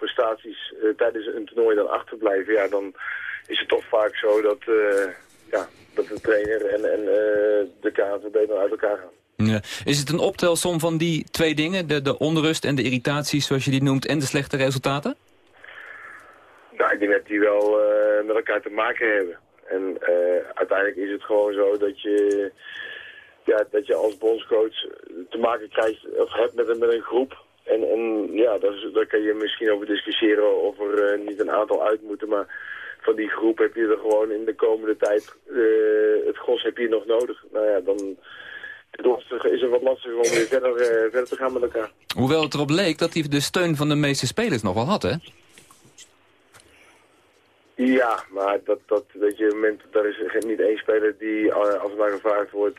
prestaties eh, tijdens een toernooi dan achterblijven, ja, dan is het toch vaak zo dat, eh, ja, dat de trainer en, en eh, de KNVB dan uit elkaar gaan. Ja. Is het een optelsom van die twee dingen? De, de onrust en de irritaties, zoals je die noemt, en de slechte resultaten? Nou, ik denk dat die wel met elkaar te maken hebben. En uiteindelijk is het gewoon zo dat je, ja, dat je als bondscoach te maken krijgt of hebt met een, met een groep. En, en ja, daar, kan je misschien over discussiëren of er eh, niet een aantal uit moeten. Maar van die groep heb je er gewoon in de komende tijd, eh, het gros heb je nog nodig. Nou ja, dan het is het wat lastiger om weer verder, eh, verder te gaan met elkaar. Hoewel het erop leek dat hij de steun van de meeste spelers nog wel had, hè? Ja, maar dat, dat weet je, het daar is niet één speler die, als er naar gevraagd wordt,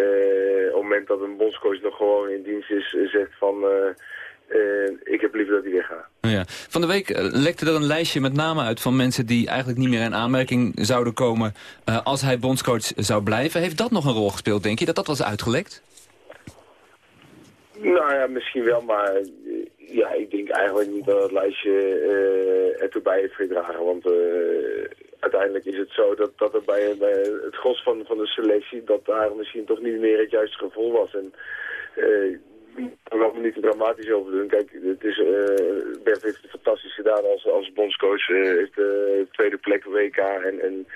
eh, op het moment dat een bondscoach nog gewoon in dienst is, eh, zegt van, eh, ik heb liever dat hij weggaat. Ja. Van de week lekte er een lijstje met namen uit van mensen die eigenlijk niet meer in aanmerking zouden komen als hij bondscoach zou blijven. Heeft dat nog een rol gespeeld, denk je, dat dat was uitgelekt? Nou ja, misschien wel, maar ja, ik denk eigenlijk niet dat het lijstje eh ertoe bij heeft gedragen. Want uiteindelijk is het zo dat, dat er bij, het gros van, van de selectie, dat daar misschien toch niet meer het juiste gevoel was. En eh daar wil ik niet te dramatisch over doen. Kijk, het is, eh Bert heeft het fantastisch gedaan als, als bondscoach. eh heeft de tweede plek WK en, en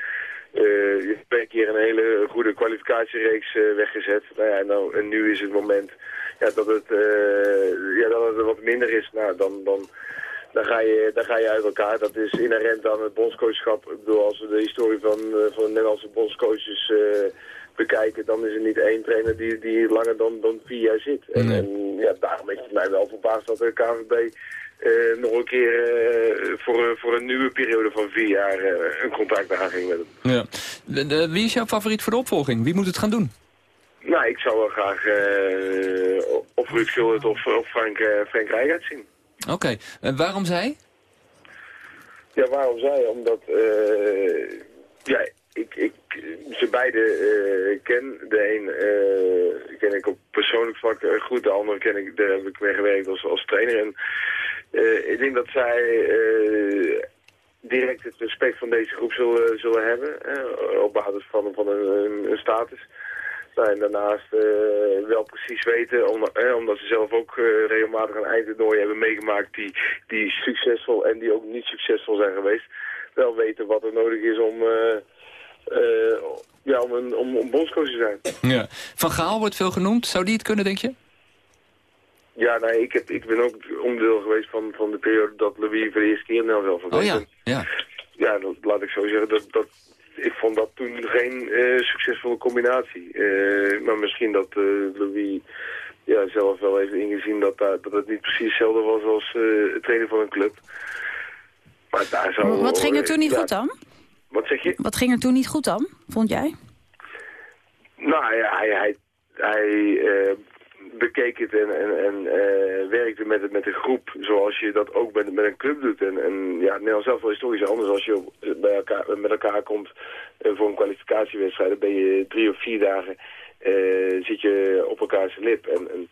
eh, hebt een keer een hele goede kwalificatiereeks eh, weggezet. Nou ja, nou, en nu is het moment ja, dat, het, eh, ja, dat het wat minder is. Nou, dan, dan, dan, ga je, dan ga je uit elkaar. Dat is inherent aan het bondscoachschap. Ik bedoel, als we de historie van, eh, van de Nederlandse bondscoaches eh, bekijken... dan is er niet één trainer die, die langer dan, dan vier jaar zit. En, en ja, daarom is het mij wel verbaasd dat de KVB... eh, nog een keer voor, een- voor een nieuwe periode van vier jaar een contract aanging met hem. Ja. De- de- wie is jouw favoriet voor de opvolging? Wie moet het gaan doen? Nou, ik zou wel graag of Ruud Gullit of, of Frank, Frank Rijkaard zien. Oké, en waarom zij? Ja, waarom zij? Omdat, eh, ja, ik, ik ze beide eh, ken. De een eh, ken ik op persoonlijk vlak eh, goed, de andere ken ik, daar heb ik mee gewerkt als, als trainer. En eh, ik denk dat zij eh, direct het respect van deze groep zullen, zullen hebben, eh, op basis van, van een status. Nou, en daarnaast eh, wel precies weten, om, eh, omdat ze zelf ook eh, regelmatig een eindtoernooi hebben meegemaakt die, die succesvol en die ook niet succesvol zijn geweest. Wel weten wat er nodig is om, ja, om, een, om, om bondscoach te zijn. Ja. Van Gaal wordt veel genoemd. Zou die het kunnen, denk je? Ja, nee, ik, heb, ik ben ook onderdeel geweest van, van de periode dat Louis voor de eerste keer in wel Oh ja, ja. Ja, dat, laat ik zo zeggen. Dat, dat, ik vond dat toen geen eh, succesvolle combinatie. Eh, maar misschien dat eh, Louis ja, zelf wel heeft ingezien dat, daar- dat het niet precies hetzelfde was als het trainen van een club. Maar daar zou... Wat ging er toen niet ja, goed dan? Wat zeg je? Wat ging er toen niet goed dan, vond jij? Nou ja, hij, hij, hij bekeek het en, en, en eh, werkte met, het, met de groep zoals je dat ook met, met een club doet. En, en ja, Nederland zelf wel historisch anders als je bij elkaar, met elkaar komt eh, voor een kwalificatiewedstrijd. Dan ben je drie of vier dagen eh, zit je op elkaars lip. En, en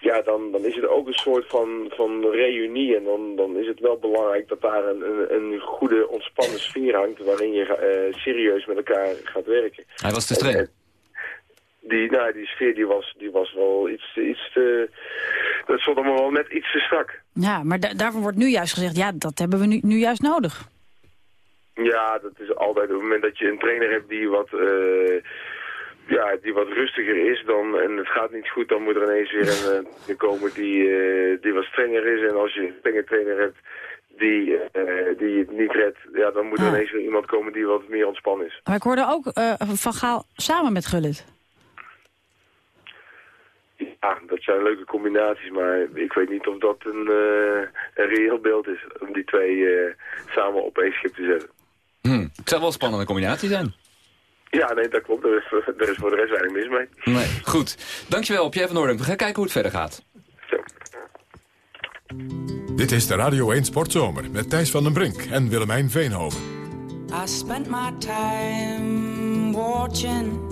ja, dan, dan is het ook een soort van, van reunie. En dan, dan is het wel belangrijk dat daar een, een, een goede ontspannen sfeer hangt waarin je eh, serieus met elkaar gaat werken. Hij was te streng. Die, nou, die sfeer die was, die was wel iets, iets te... Dat stond allemaal wel net iets te strak. Ja, maar da- daarvoor wordt nu juist gezegd, ja, dat hebben we nu, nu juist nodig. Ja, dat is altijd op het moment dat je een trainer hebt die wat, eh, ja, die wat rustiger is dan, en het gaat niet goed, dan moet er ineens weer een uh, komen die, eh, die wat strenger is. En als je een strenge trainer hebt die, eh, die het niet redt, ja, dan moet er Ah. ineens weer iemand komen die wat meer ontspannen is. Maar ik hoorde ook eh, Van Gaal samen met Gullit. Ja, dat zijn leuke combinaties, maar ik weet niet of dat een, eh, een reëel beeld is om die twee eh, samen op één schip te zetten. Hm. Het zou wel een spannende combinatie zijn. Ja, nee, dat klopt. Er is, er is voor de rest weinig mis mee. Nee, goed. Dankjewel, Pierre van Noordem. We gaan kijken hoe het verder gaat. Dit is de Radio 1 Sportzomer met Thijs van den Brink en Willemijn Veenhoven. I spent my time watching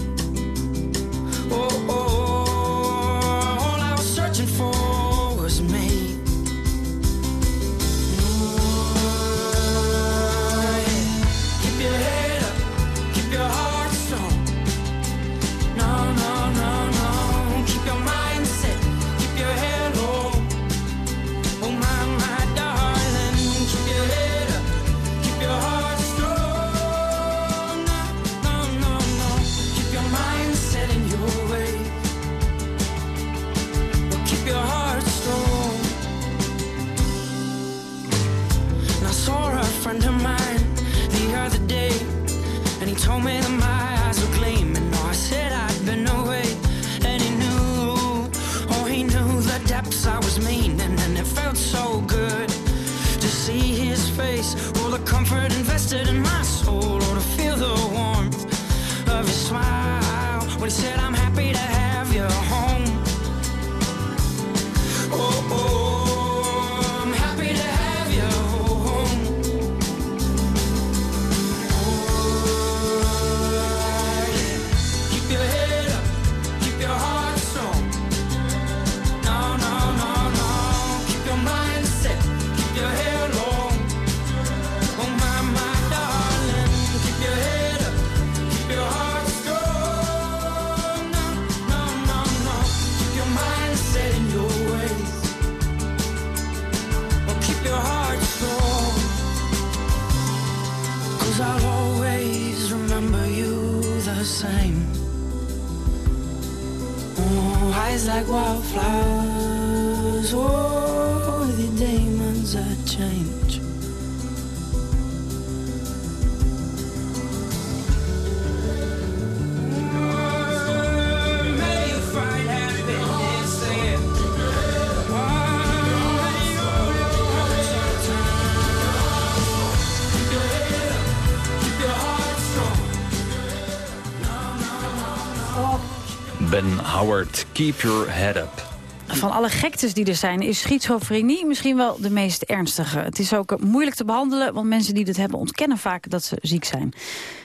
Ben Howard, keep your head up. Van alle gektes die er zijn, is schizofrenie misschien wel de meest ernstige. Het is ook moeilijk te behandelen, want mensen die dit hebben ontkennen vaak dat ze ziek zijn.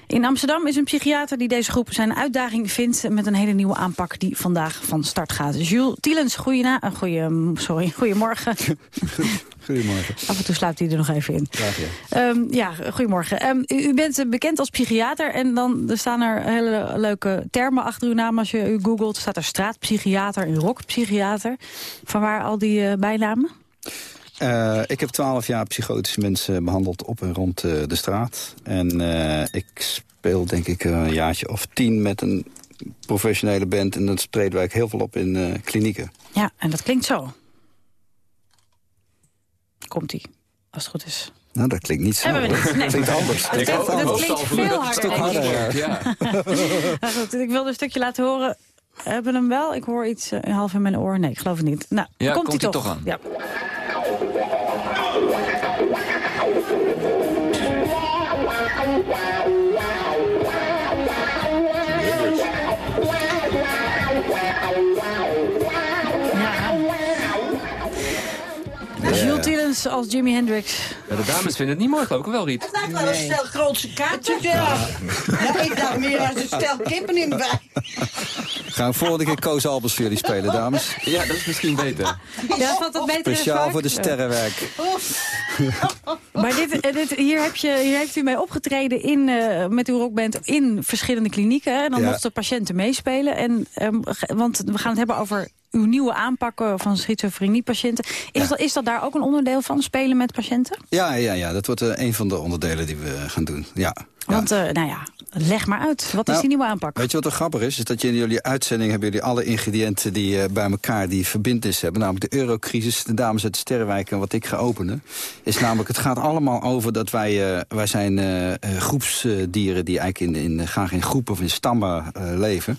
In Amsterdam is een psychiater die deze groep zijn uitdaging vindt... met een hele nieuwe aanpak die vandaag van start gaat. Jules Tielens, goeie uh, goeie, sorry, goedemorgen. Goedemorgen. Af en toe slaapt hij er nog even in. Graag, ja. Um, ja, goedemorgen. Um, u, u, bent bekend als psychiater en dan er staan er hele leuke termen achter uw naam. Als je u googelt staat er straatpsychiater en rockpsychiater. Van waar al die uh, bijnamen? Uh, ik heb twaalf jaar psychotische mensen behandeld op en rond uh, de straat. En uh, ik speel denk ik een jaartje of tien met een professionele band. En dan treden wij heel veel op in klinieken. Ja, en dat klinkt zo. Komt-ie, als het goed is. Nou, dat klinkt niet zo. Hebben we niet. Nee. Dat klinkt anders. Dat, dat, dat klinkt veel harder. stuk harder, ja. goed, ik wilde een stukje laten horen. Hebben we hem wel? Ik hoor iets uh, half in mijn oor. Nee, ik geloof het niet. Nou, ja, komt hij toch. toch aan. Ja. Jules Als Jimi Hendrix. Ja, de dames vinden het niet mooi, geloof ik wel, Riet. Het lijkt wel een stel grootse kaartjes. Ja. ja. ik dacht meer als een stel kippen in de wei. Gaan we volgende keer Koos Albers voor jullie spelen, dames? Ja, dat is misschien beter. Ja, valt dat beter Speciaal voor de sterrenwerk. Maar dit, dit, hier, heb je, hier heeft u mee opgetreden in, uh, met uw rockband in verschillende klinieken. En dan ja. mochten patiënten meespelen. En, um, want we gaan het hebben over uw nieuwe aanpakken van schizofrenie-patiënten. Is, ja. dat, is dat daar ook een onderdeel van, spelen met patiënten? Ja, ja, ja dat wordt uh, een van de onderdelen die we gaan doen. Ja. Want, uh, nou ja, leg maar uit. Wat nou, is die nieuwe aanpak? Weet je wat er grappig is? Is dat je in jullie uitzending hebben jullie alle ingrediënten die uh, bij elkaar die verbindenis hebben. Namelijk de eurocrisis, de dames uit de Sterrenwijk en wat ik ga openen. Is namelijk, het gaat allemaal over dat wij, uh, wij zijn groepsdieren die eigenlijk in, in, graag in groepen of in stammen leven.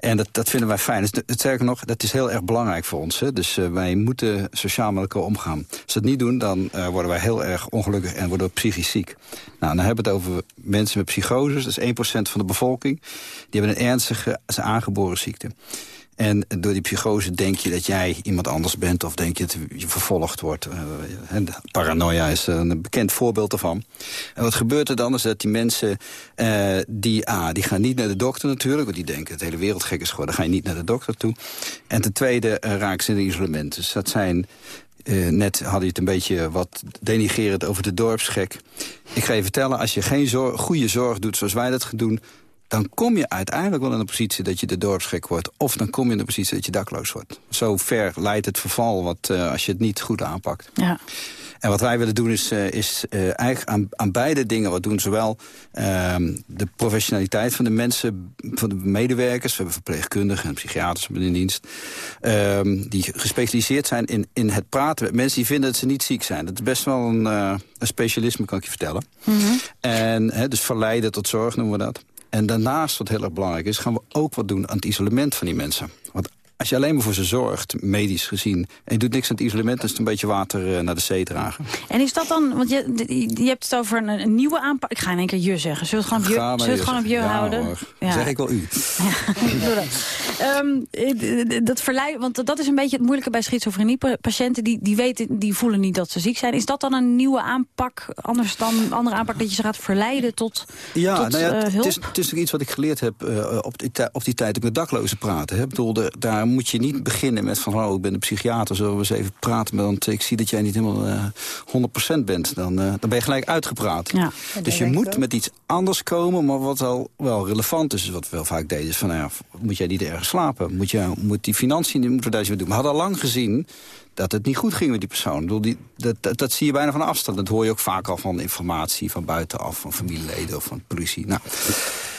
En dat, dat vinden wij fijn. Dus, het sterker nog, dat is heel erg belangrijk voor ons. Hè? Dus uh, wij moeten sociaal met elkaar omgaan. Als we het niet doen, dan uh, worden wij heel erg ongelukkig en worden we psychisch ziek. Nou, dan hebben we het over mensen met psychoses. Dat is 1% van de bevolking. Die hebben een ernstige aangeboren ziekte. En door die psychose denk je dat jij iemand anders bent... of denk je dat je vervolgd wordt. Uh, paranoia is een bekend voorbeeld daarvan. En wat gebeurt er dan is dat die mensen... Uh, die, ah, die gaan niet naar de dokter natuurlijk... want die denken dat de hele wereld gek is geworden. Dan ga je niet naar de dokter toe. En ten tweede uh, raken ze in isolement. Dus dat zijn... Net had je het een beetje wat denigerend over de dorpsgek. Ik ga je vertellen, als je geen goede zorg doet zoals wij dat doen dan kom je uiteindelijk wel in de positie dat je de dorpsgek wordt. Of dan kom je in de positie dat je dakloos wordt. Zo ver leidt het verval wat, uh, als je het niet goed aanpakt. Ja. En wat wij willen doen is, uh, is uh, eigenlijk aan, aan beide dingen wat doen. Zowel uh, de professionaliteit van de mensen, van de medewerkers. We hebben verpleegkundigen en psychiaters in dienst. Ehm, die gespecialiseerd zijn in, in het praten met mensen die vinden dat ze niet ziek zijn. Dat is best wel een, een specialisme, kan ik je vertellen. Mm -hmm. En he, dus verleiden tot zorg noemen we dat. En daarnaast, wat heel erg belangrijk is, gaan we ook wat doen aan het isolement van die mensen. Want als je alleen maar voor ze zorgt, medisch gezien... en je doet niks aan het isolement, dan is het een beetje water eh, naar de zee dragen. En is dat dan, want je, je hebt het over een, een nieuwe aanpak. Ik ga in één keer je zeggen. Zullen we het gewoon op je, zullen het gewoon op je Ja, houden? hoor. Zeg ik wel u. Doe dat. Eh, dat want dat is een beetje het moeilijke bij schizofrenie-patiënten. Die, die, weten, die voelen niet dat ze ziek zijn. Is dat dan een nieuwe aanpak, anders dan een andere aanpak... dat je ze gaat verleiden tot, Ja, tot nou ja, eh, het, hulp? is, het is natuurlijk iets wat ik geleerd heb op, die op die tijd dat ik met daklozen praatte. Hè. Ik bedoel, de- daar moet je niet beginnen met van... oh, ik ben een psychiater, zullen we eens even praten... want ik zie dat jij niet helemaal eh 100% bent. Dan, eh, dan ben je gelijk uitgepraat. Ja. Dus je moet met iets anders komen, maar wat al wel relevant is... wat we wel vaak deden, is van, nou ja, moet jij niet ergens slapen? Moet, je, moet die financiën, moeten we daar eens mee doen? We hadden al lang gezien dat het niet goed ging met die persoon. Ik bedoel, die, dat, dat, dat zie je bijna van afstand. Dat hoor je ook vaak al van informatie van buitenaf, van familieleden of van politie. Nou,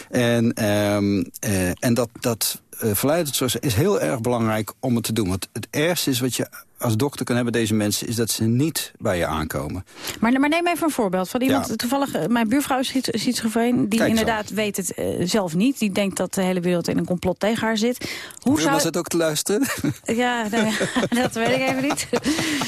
en ehm, eh, en dat, dat eh verleidingszorg is heel erg belangrijk om het te doen. Want het ergste is wat je als dokter kan hebben deze mensen... is dat ze niet bij je aankomen. Maar, maar neem even een voorbeeld van iemand. Ja. Toevallig, eh, mijn buurvrouw is schiz- schizofreen. Die Kijk zo. inderdaad weet het eh, zelf niet. Die denkt dat de hele wereld in een complot tegen haar zit. Hoe zou... Was het ook te luisteren? Ja, nou ja, dat weet ik even niet.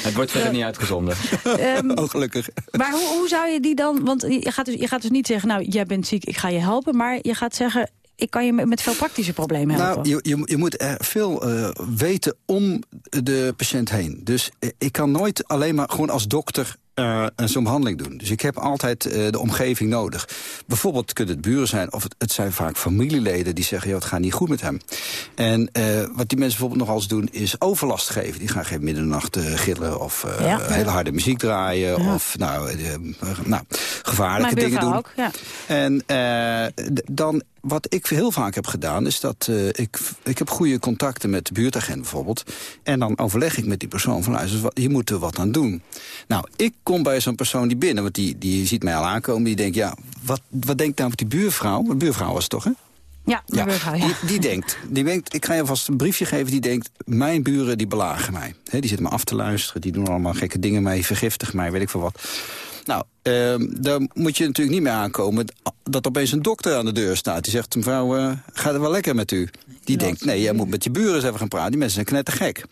Het wordt verder niet uitgezonden. Ehm, oh, gelukkig. Maar hoe, hoe zou je die dan... Want je gaat, dus, je gaat dus niet zeggen, nou, jij bent ziek, ik ga je helpen. Maar je gaat zeggen, ik kan je met veel praktische problemen helpen. Nou, je, je, je moet er veel eh, weten om de patiënt heen. Dus eh, ik kan nooit alleen maar gewoon als dokter eh, een zo'n behandeling doen. Dus ik heb altijd eh, de omgeving nodig. Bijvoorbeeld kunnen het buren zijn, of het, het zijn vaak familieleden... die zeggen, joh, het gaat niet goed met hem. En eh, wat die mensen bijvoorbeeld nog eens doen, is overlast geven. Die gaan geen middernacht eh, gillen of eh, Ja. hele harde muziek draaien... Ja. of nou, eh, nou, gevaarlijke dingen doen. ook, ja. En eh, dan, wat ik heel vaak heb gedaan, is dat eh, ik, ik heb goede contacten met de buurtagent bijvoorbeeld. En dan overleg ik met die persoon van, luister, hier moeten we wat aan doen. Nou, ik kom bij zo'n persoon die binnen, want die, die ziet mij al aankomen. Die denkt, ja, wat, wat denkt nou met die buurvrouw? Een buurvrouw was het toch, hè? Ja, mijn buurvrouw, ja. Die, die denkt, die denkt, ik ga je vast een briefje geven, die denkt, mijn buren die belagen mij. Die zitten me af te luisteren, die doen allemaal gekke dingen mee, vergiftigen mij, weet ik veel wat. Nou, ehm, daar moet je natuurlijk niet mee aankomen dat opeens een dokter aan de deur staat. Die zegt, mevrouw, eh, gaat het wel lekker met u? Die denkt, nee, jij moet met je buren eens even gaan praten. Die mensen zijn knettergek.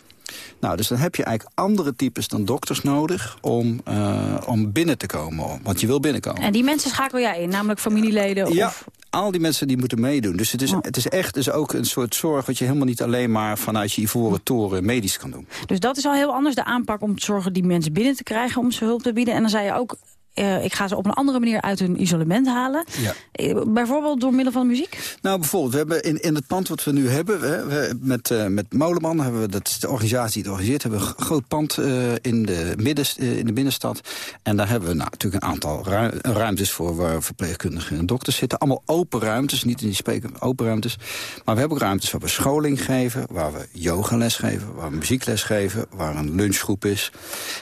Nou, dus dan heb je eigenlijk andere types dan dokters nodig om, eh, om binnen te komen. Want je wil binnenkomen. En die mensen schakel jij in, namelijk familieleden Ja, of... al die mensen die moeten meedoen. Dus het is, het is echt dus ook een soort zorg... wat je helemaal niet alleen maar vanuit je ivoren toren medisch kan doen. Dus dat is al heel anders, de aanpak om te zorgen die mensen binnen te krijgen... om ze hulp te bieden. En dan zei je ook, eh, ik ga ze op een andere manier uit hun isolement halen. Ja. Eh, Bijvoorbeeld door middel van muziek? Nou, bijvoorbeeld, we hebben in, in het pand wat we nu hebben... Hè, we, met, eh, met Molenman, hebben we, dat is de organisatie die het organiseert... hebben we een groot pand in, de midden, in de binnenstad. En daar hebben we nou, natuurlijk een aantal ru- ruimtes voor... waar verpleegkundigen en dokters zitten. Allemaal open ruimtes, niet in die spreken, open ruimtes. Maar we hebben ook ruimtes waar we scholing geven... waar we yogales geven, waar we muziekles geven... waar een lunchgroep is.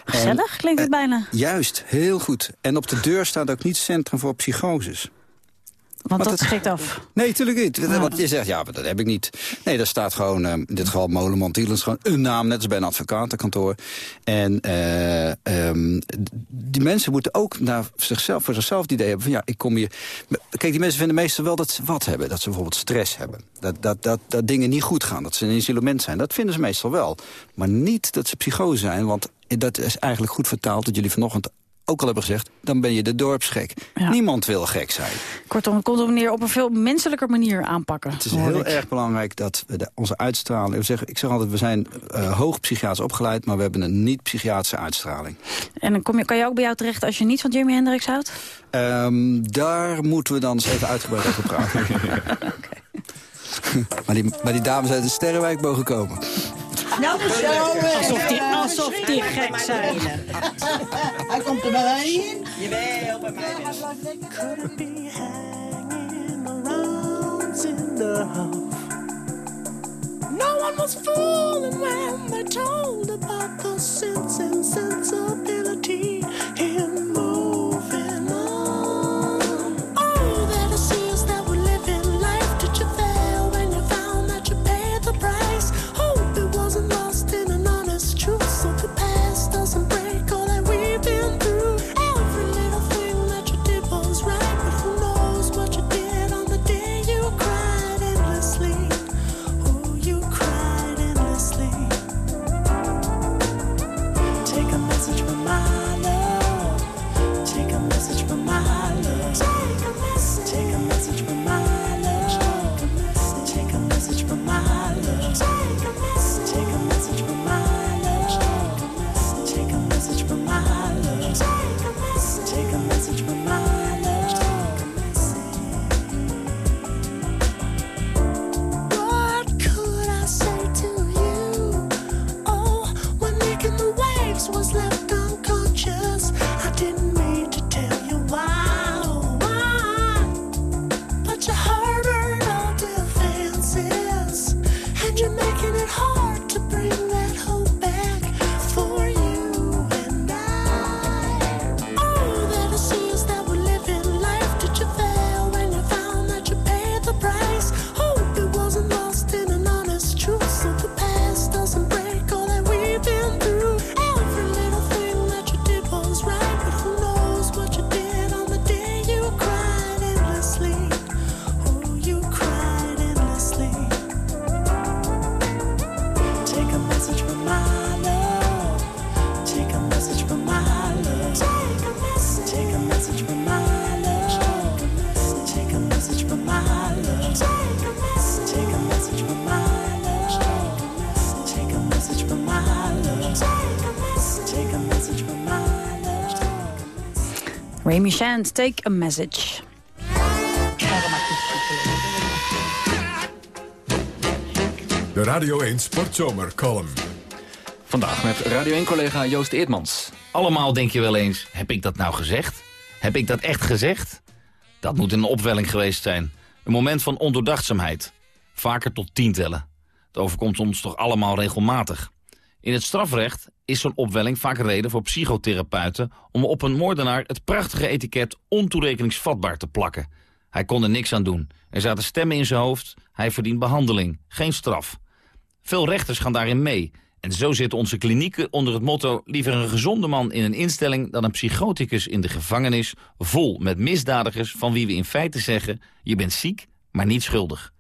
En- Gezellig, klinkt het bijna. Juist, heel goed. En op de deur staat ook niet Centrum voor Psychoses. Want dat schrikt af. Nee, natuurlijk niet. Want je zegt, ja, maar dat heb ik niet. Nee, daar staat gewoon, eh, in dit geval Molenman Tielens, gewoon een naam, net als bij een advocatenkantoor. En eh, ehm, die mensen moeten ook naar zichzelf, voor zichzelf het idee hebben van, ja, ik kom hier... Kijk, die mensen vinden meestal wel dat ze wat hebben. Dat ze bijvoorbeeld stress hebben. Dat, dat, dat, dat dingen niet goed gaan. Dat ze in een isolement zijn. Dat vinden ze meestal wel. Maar niet dat ze psychose zijn, want dat is eigenlijk goed vertaald... dat jullie vanochtend ook al hebben gezegd, dan ben je de dorpsgek. Niemand wil gek zijn. Kortom, het komt op neer op een veel menselijker manier aanpakken. Het is heel ik. erg belangrijk dat we de- onze uitstraling... Ik zeg, ik zeg altijd, we zijn eh, hoog psychiatrisch opgeleid... maar we hebben een niet-psychiatrische uitstraling. En dan kom je, kan je ook bij jou terecht als je niet van Jimi Hendrix houdt? Ehm, daar moeten we dan eens even uitgebreid over praten. maar, die, maar die dames uit de Sterrenwijk mogen komen. Nou, zo. Alsof die, alsof die gek zijn. Hij komt er wel in. Jawel, bij mij No one was fooling when they told about the sense and sensibility in Shand, take a message. De Radio 1 Sportzomer column. Vandaag met Radio 1-collega Joost Eertmans. Allemaal denk je wel eens, heb ik dat nou gezegd? Heb ik dat echt gezegd? Dat moet een opwelling geweest zijn. Een moment van ondoordachtzaamheid. Vaker tot tien tellen. Het overkomt ons toch allemaal regelmatig. In het strafrecht is zo'n opwelling vaak reden voor psychotherapeuten... om op een moordenaar het prachtige etiket ontoerekeningsvatbaar te plakken. Hij kon er niks aan doen. Er zaten stemmen in zijn hoofd. Hij verdient behandeling, geen straf. Veel rechters gaan daarin mee. En zo zitten onze klinieken onder het motto... liever een gezonde man in een instelling dan een psychoticus in de gevangenis... vol met misdadigers van wie we in feite zeggen... je bent ziek, maar niet schuldig.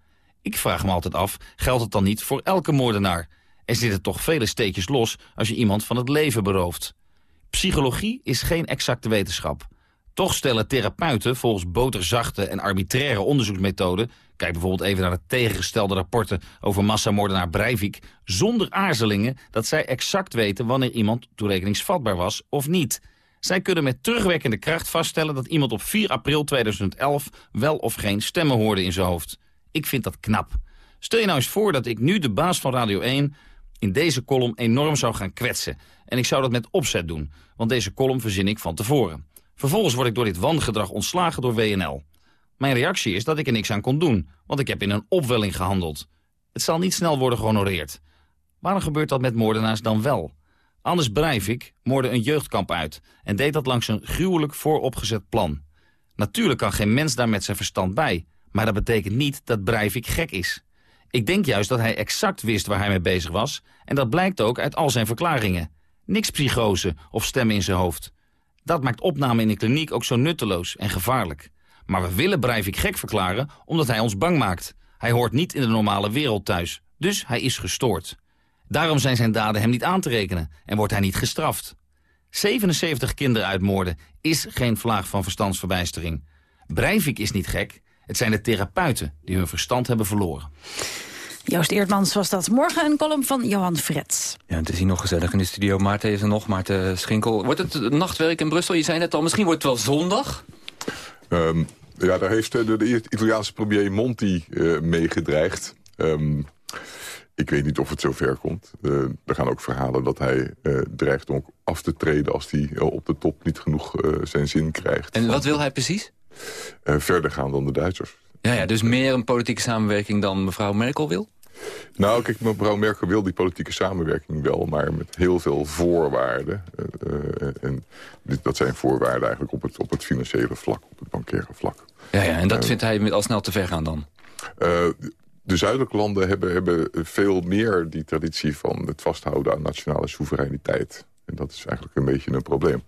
Ik vraag me altijd af, geldt het dan niet voor elke moordenaar? Er zitten toch vele steekjes los als je iemand van het leven berooft. Psychologie is geen exacte wetenschap. Toch stellen therapeuten volgens boterzachte en arbitraire onderzoeksmethoden... kijk bijvoorbeeld even naar de tegengestelde rapporten over massamoordenaar Breivik... zonder aarzelingen dat zij exact weten wanneer iemand toerekeningsvatbaar was of niet. Zij kunnen met terugwerkende kracht vaststellen dat iemand op 4 april 2011... wel of geen stemmen hoorde in zijn hoofd. Ik vind dat knap. Stel je nou eens voor dat ik nu de baas van Radio 1 in deze column enorm zou gaan kwetsen. En ik zou dat met opzet doen, want deze column verzin ik van tevoren. Vervolgens word ik door dit wangedrag ontslagen door WNL. Mijn reactie is dat ik er niks aan kon doen, want ik heb in een opwelling gehandeld. Het zal niet snel worden gehonoreerd. Waarom gebeurt dat met moordenaars dan wel? Anders Breivik moorde een jeugdkamp uit en deed dat langs een gruwelijk vooropgezet plan. Natuurlijk kan geen mens daar met zijn verstand bij, maar dat betekent niet dat Breivik gek is. Ik denk juist dat hij exact wist waar hij mee bezig was... en dat blijkt ook uit al zijn verklaringen. Niks psychose of stemmen in zijn hoofd. Dat maakt opname in de kliniek ook zo nutteloos en gevaarlijk. Maar we willen Breivik gek verklaren omdat hij ons bang maakt. Hij hoort niet in de normale wereld thuis, dus hij is gestoord. Daarom zijn zijn daden hem niet aan te rekenen en wordt hij niet gestraft. 77 kinderen uitmoorden is geen vlaag van verstandsverbijstering. Breivik is niet gek, het zijn de therapeuten die hun verstand hebben verloren. Joost Eertmans was dat. Morgen een column van Johan Frets. Ja, het is hier nog gezellig in de studio. Maarten is er nog, Maarten Schinkel. Wordt het nachtwerk in Brussel? Je zei net al, misschien wordt het wel zondag? Um, ja, daar heeft de, de Italiaanse premier Monti uh, mee gedreigd. Um, ik weet niet of het zover komt. Uh, er gaan ook verhalen dat hij uh, dreigt om af te treden... als hij op de top niet genoeg zijn zin krijgt. En wat wil hij precies? Verder gaan dan de Duitsers. Ja, ja, dus meer een politieke samenwerking dan mevrouw Merkel wil? Nou, kijk, mevrouw Merkel wil die politieke samenwerking wel... maar met heel veel voorwaarden. Uh, en dit, dat zijn voorwaarden eigenlijk op het, op het financiële vlak, op het bankaire vlak. Ja, ja en dat uh, vindt hij al snel te ver gaan dan? de zuidelijke landen hebben, hebben veel meer die traditie van het vasthouden aan nationale soevereiniteit. En dat is eigenlijk een beetje een probleem.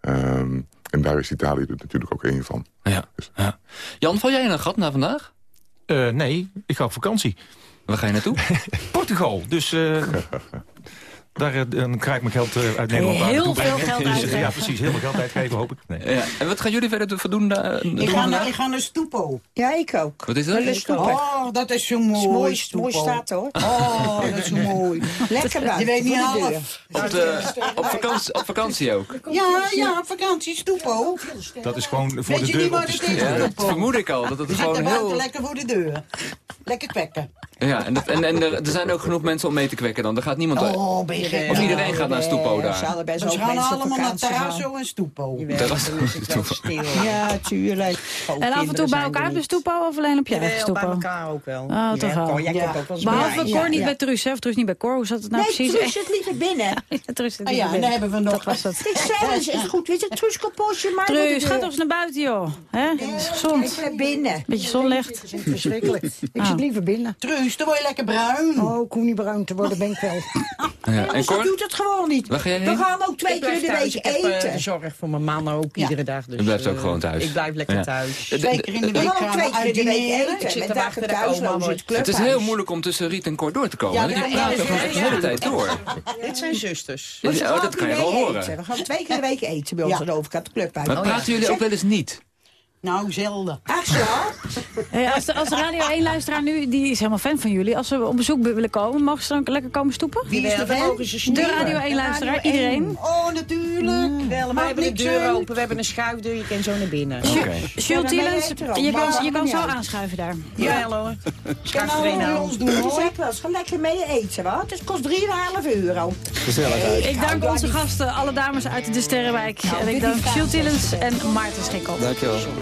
Um, en daar is Italië er natuurlijk ook één van. Ja, dus. ja. Jan, val jij in een gat na vandaag? Uh, nee, ik ga op vakantie. Waar ga je naartoe? Portugal. Dus uh, daar dan krijg ik mijn geld uit Nederland Heel veel geld uitgeven. Ja, precies. Heel veel geld uitgeven, hoop ik. Nee. Ja. En wat gaan jullie verder doen? Uh, ik, ga naar, ik ga naar Stupo. Ja, ik ook. Wat is dat? Oh, dat is zo mooi. Mooi, mooi staat hoor. Oh, dat is zo mooi. Lekker buiten. Je weet niet half. Op, de, op, vakantie, op vakantie ook? Ja, ja, op vakantie, Stupo. Dat is gewoon voor weet de je deur niet op waar het is? Ja, dat vermoed ik al. Dat het gewoon heel... lekker voor de deur. Lekker kwekken. Ja, en, dat, en, en er, er zijn ook genoeg mensen om mee te kwekken dan. Er gaat niemand uit. Oh, ben je? Of iedereen gaat naar Stupo daar. Ze best Dus gaan allemaal naar. Terrasso en. Terrasso het wel stil. Ja, tuurlijk. En af en toe bij elkaar de stoepo of alleen op je eigen Jawel, bij stoepo? elkaar ook wel. Oh, toch Ja, wel. Cor, jij Ja. komt ook wel eens Behalve bij. Cor Ja, niet ja. bij Truus, hè? Of Truus niet bij Cor. Hoe zat het nou Nee, precies? Truus zit liever binnen. Ja, Truus zit Oh niet ja, en dan hebben we nog... Dat was. Ik is goed. Weet je, Truus kapotje, maar... Truus, ga toch eens naar buiten, joh. Hè? Dat is Ik gezond. blijf binnen. Beetje zonlicht. Dat is verschrikkelijk. Ik Ah. zit liever binnen. Truus, dan word je lekker bruin. Oh, ik hoef niet bruin te worden, ben ik wel. Ja. En dat Cor? doet het gewoon niet. Waar ga jij We gaan ook twee Ik keer blijf de thuis. week Ik eten. zorg voor mijn man ook iedere dag. Dus, Je blijft ook gewoon thuis. Ik blijf lekker Ja. thuis. De- Twee keer in de We week gaan we twee keer de week uitdineren. eten. Ik zit Met te dag wachten en dat ik oma thuisloos word. het clubhuis. Het is heel moeilijk om tussen Riet en Cor door te komen. Die praten gewoon echt de hele tijd door. Dit zijn zusters. Oh, gaan dat kan je wel horen. eten. We gaan twee keer de week eten bij ons aan de overkant clubhuis. Maar praten jullie ook wel eens niet? Nou, zelden. Ach zo? Hey, als, de, als de Radio 1-luisteraar nu, die is helemaal fan van jullie... als ze op bezoek willen komen, mogen ze dan lekker komen stoepen? Wie is de fan? De. Radio 1-luisteraar, Radio iedereen. Oh, natuurlijk. Wel, we hebben de deur open, we hebben een schuifdeur, je kan zo naar binnen. Jules Tielens, je kan, je kan zo aanschuiven daar. Ja, hoor. Schuif er een ons doen hoor. Zeg wel, eens, ga lekker mee eten, wat? Het kost 3,5 euro. Gezelligheid. Ik dank onze gasten, alle dames uit de Sterrenwijk. En ik dank Jules Tielens en Maarten Schikkel. Dankjewel.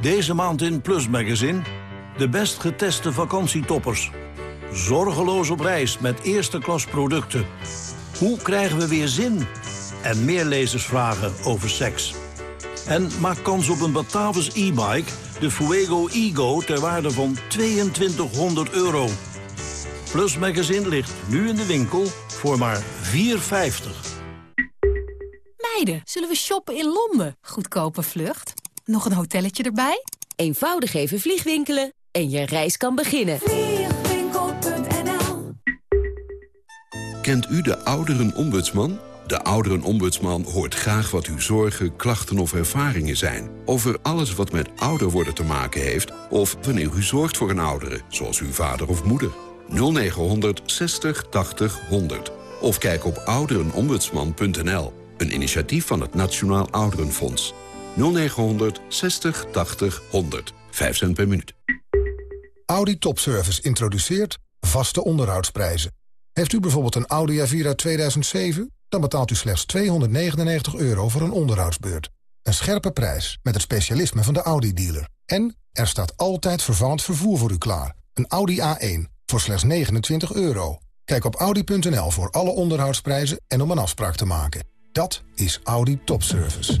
Deze maand in Plus Magazine de best geteste vakantietoppers. Zorgeloos op reis met eerste klas producten. Hoe krijgen we weer zin? En meer lezersvragen over seks. En maak kans op een Batavus e-bike, de Fuego Ego, ter waarde van 2200 euro. Plus Magazine ligt nu in de winkel voor maar 4,50. Meiden, zullen we shoppen in Londen? Goedkope vlucht. Nog een hotelletje erbij? Eenvoudig even vliegwinkelen en je reis kan beginnen. Vliegwinkel.nl Kent u de ouderenombudsman? De ouderenombudsman hoort graag wat uw zorgen, klachten of ervaringen zijn... over alles wat met ouder worden te maken heeft... of wanneer u zorgt voor een oudere, zoals uw vader of moeder. 0900 60 80 100. Of kijk op ouderenombudsman.nl. Een initiatief van het Nationaal Ouderenfonds. 0900 60 80 100. 5 cent per minuut. Audi Topservice introduceert vaste onderhoudsprijzen. Heeft u bijvoorbeeld een Audi A4 uit 2007? Dan betaalt u slechts 299 euro voor een onderhoudsbeurt. Een scherpe prijs met het specialisme van de Audi-dealer. En er staat altijd vervallend vervoer voor u klaar. Een Audi A1 voor slechts 29 euro. Kijk op Audi.nl voor alle onderhoudsprijzen en om een afspraak te maken. Dat is Audi Topservice.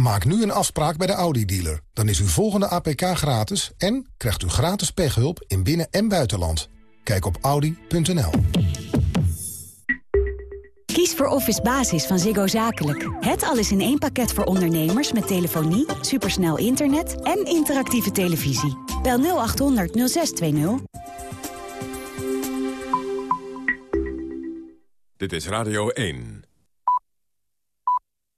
Maak nu een afspraak bij de Audi-dealer. Dan is uw volgende APK gratis en krijgt u gratis pechhulp in binnen- en buitenland. Kijk op audi.nl. Kies voor Office Basis van Ziggo Zakelijk. Het alles in één pakket voor ondernemers met telefonie, supersnel internet en interactieve televisie. Bel 0800 0620. Dit is Radio 1.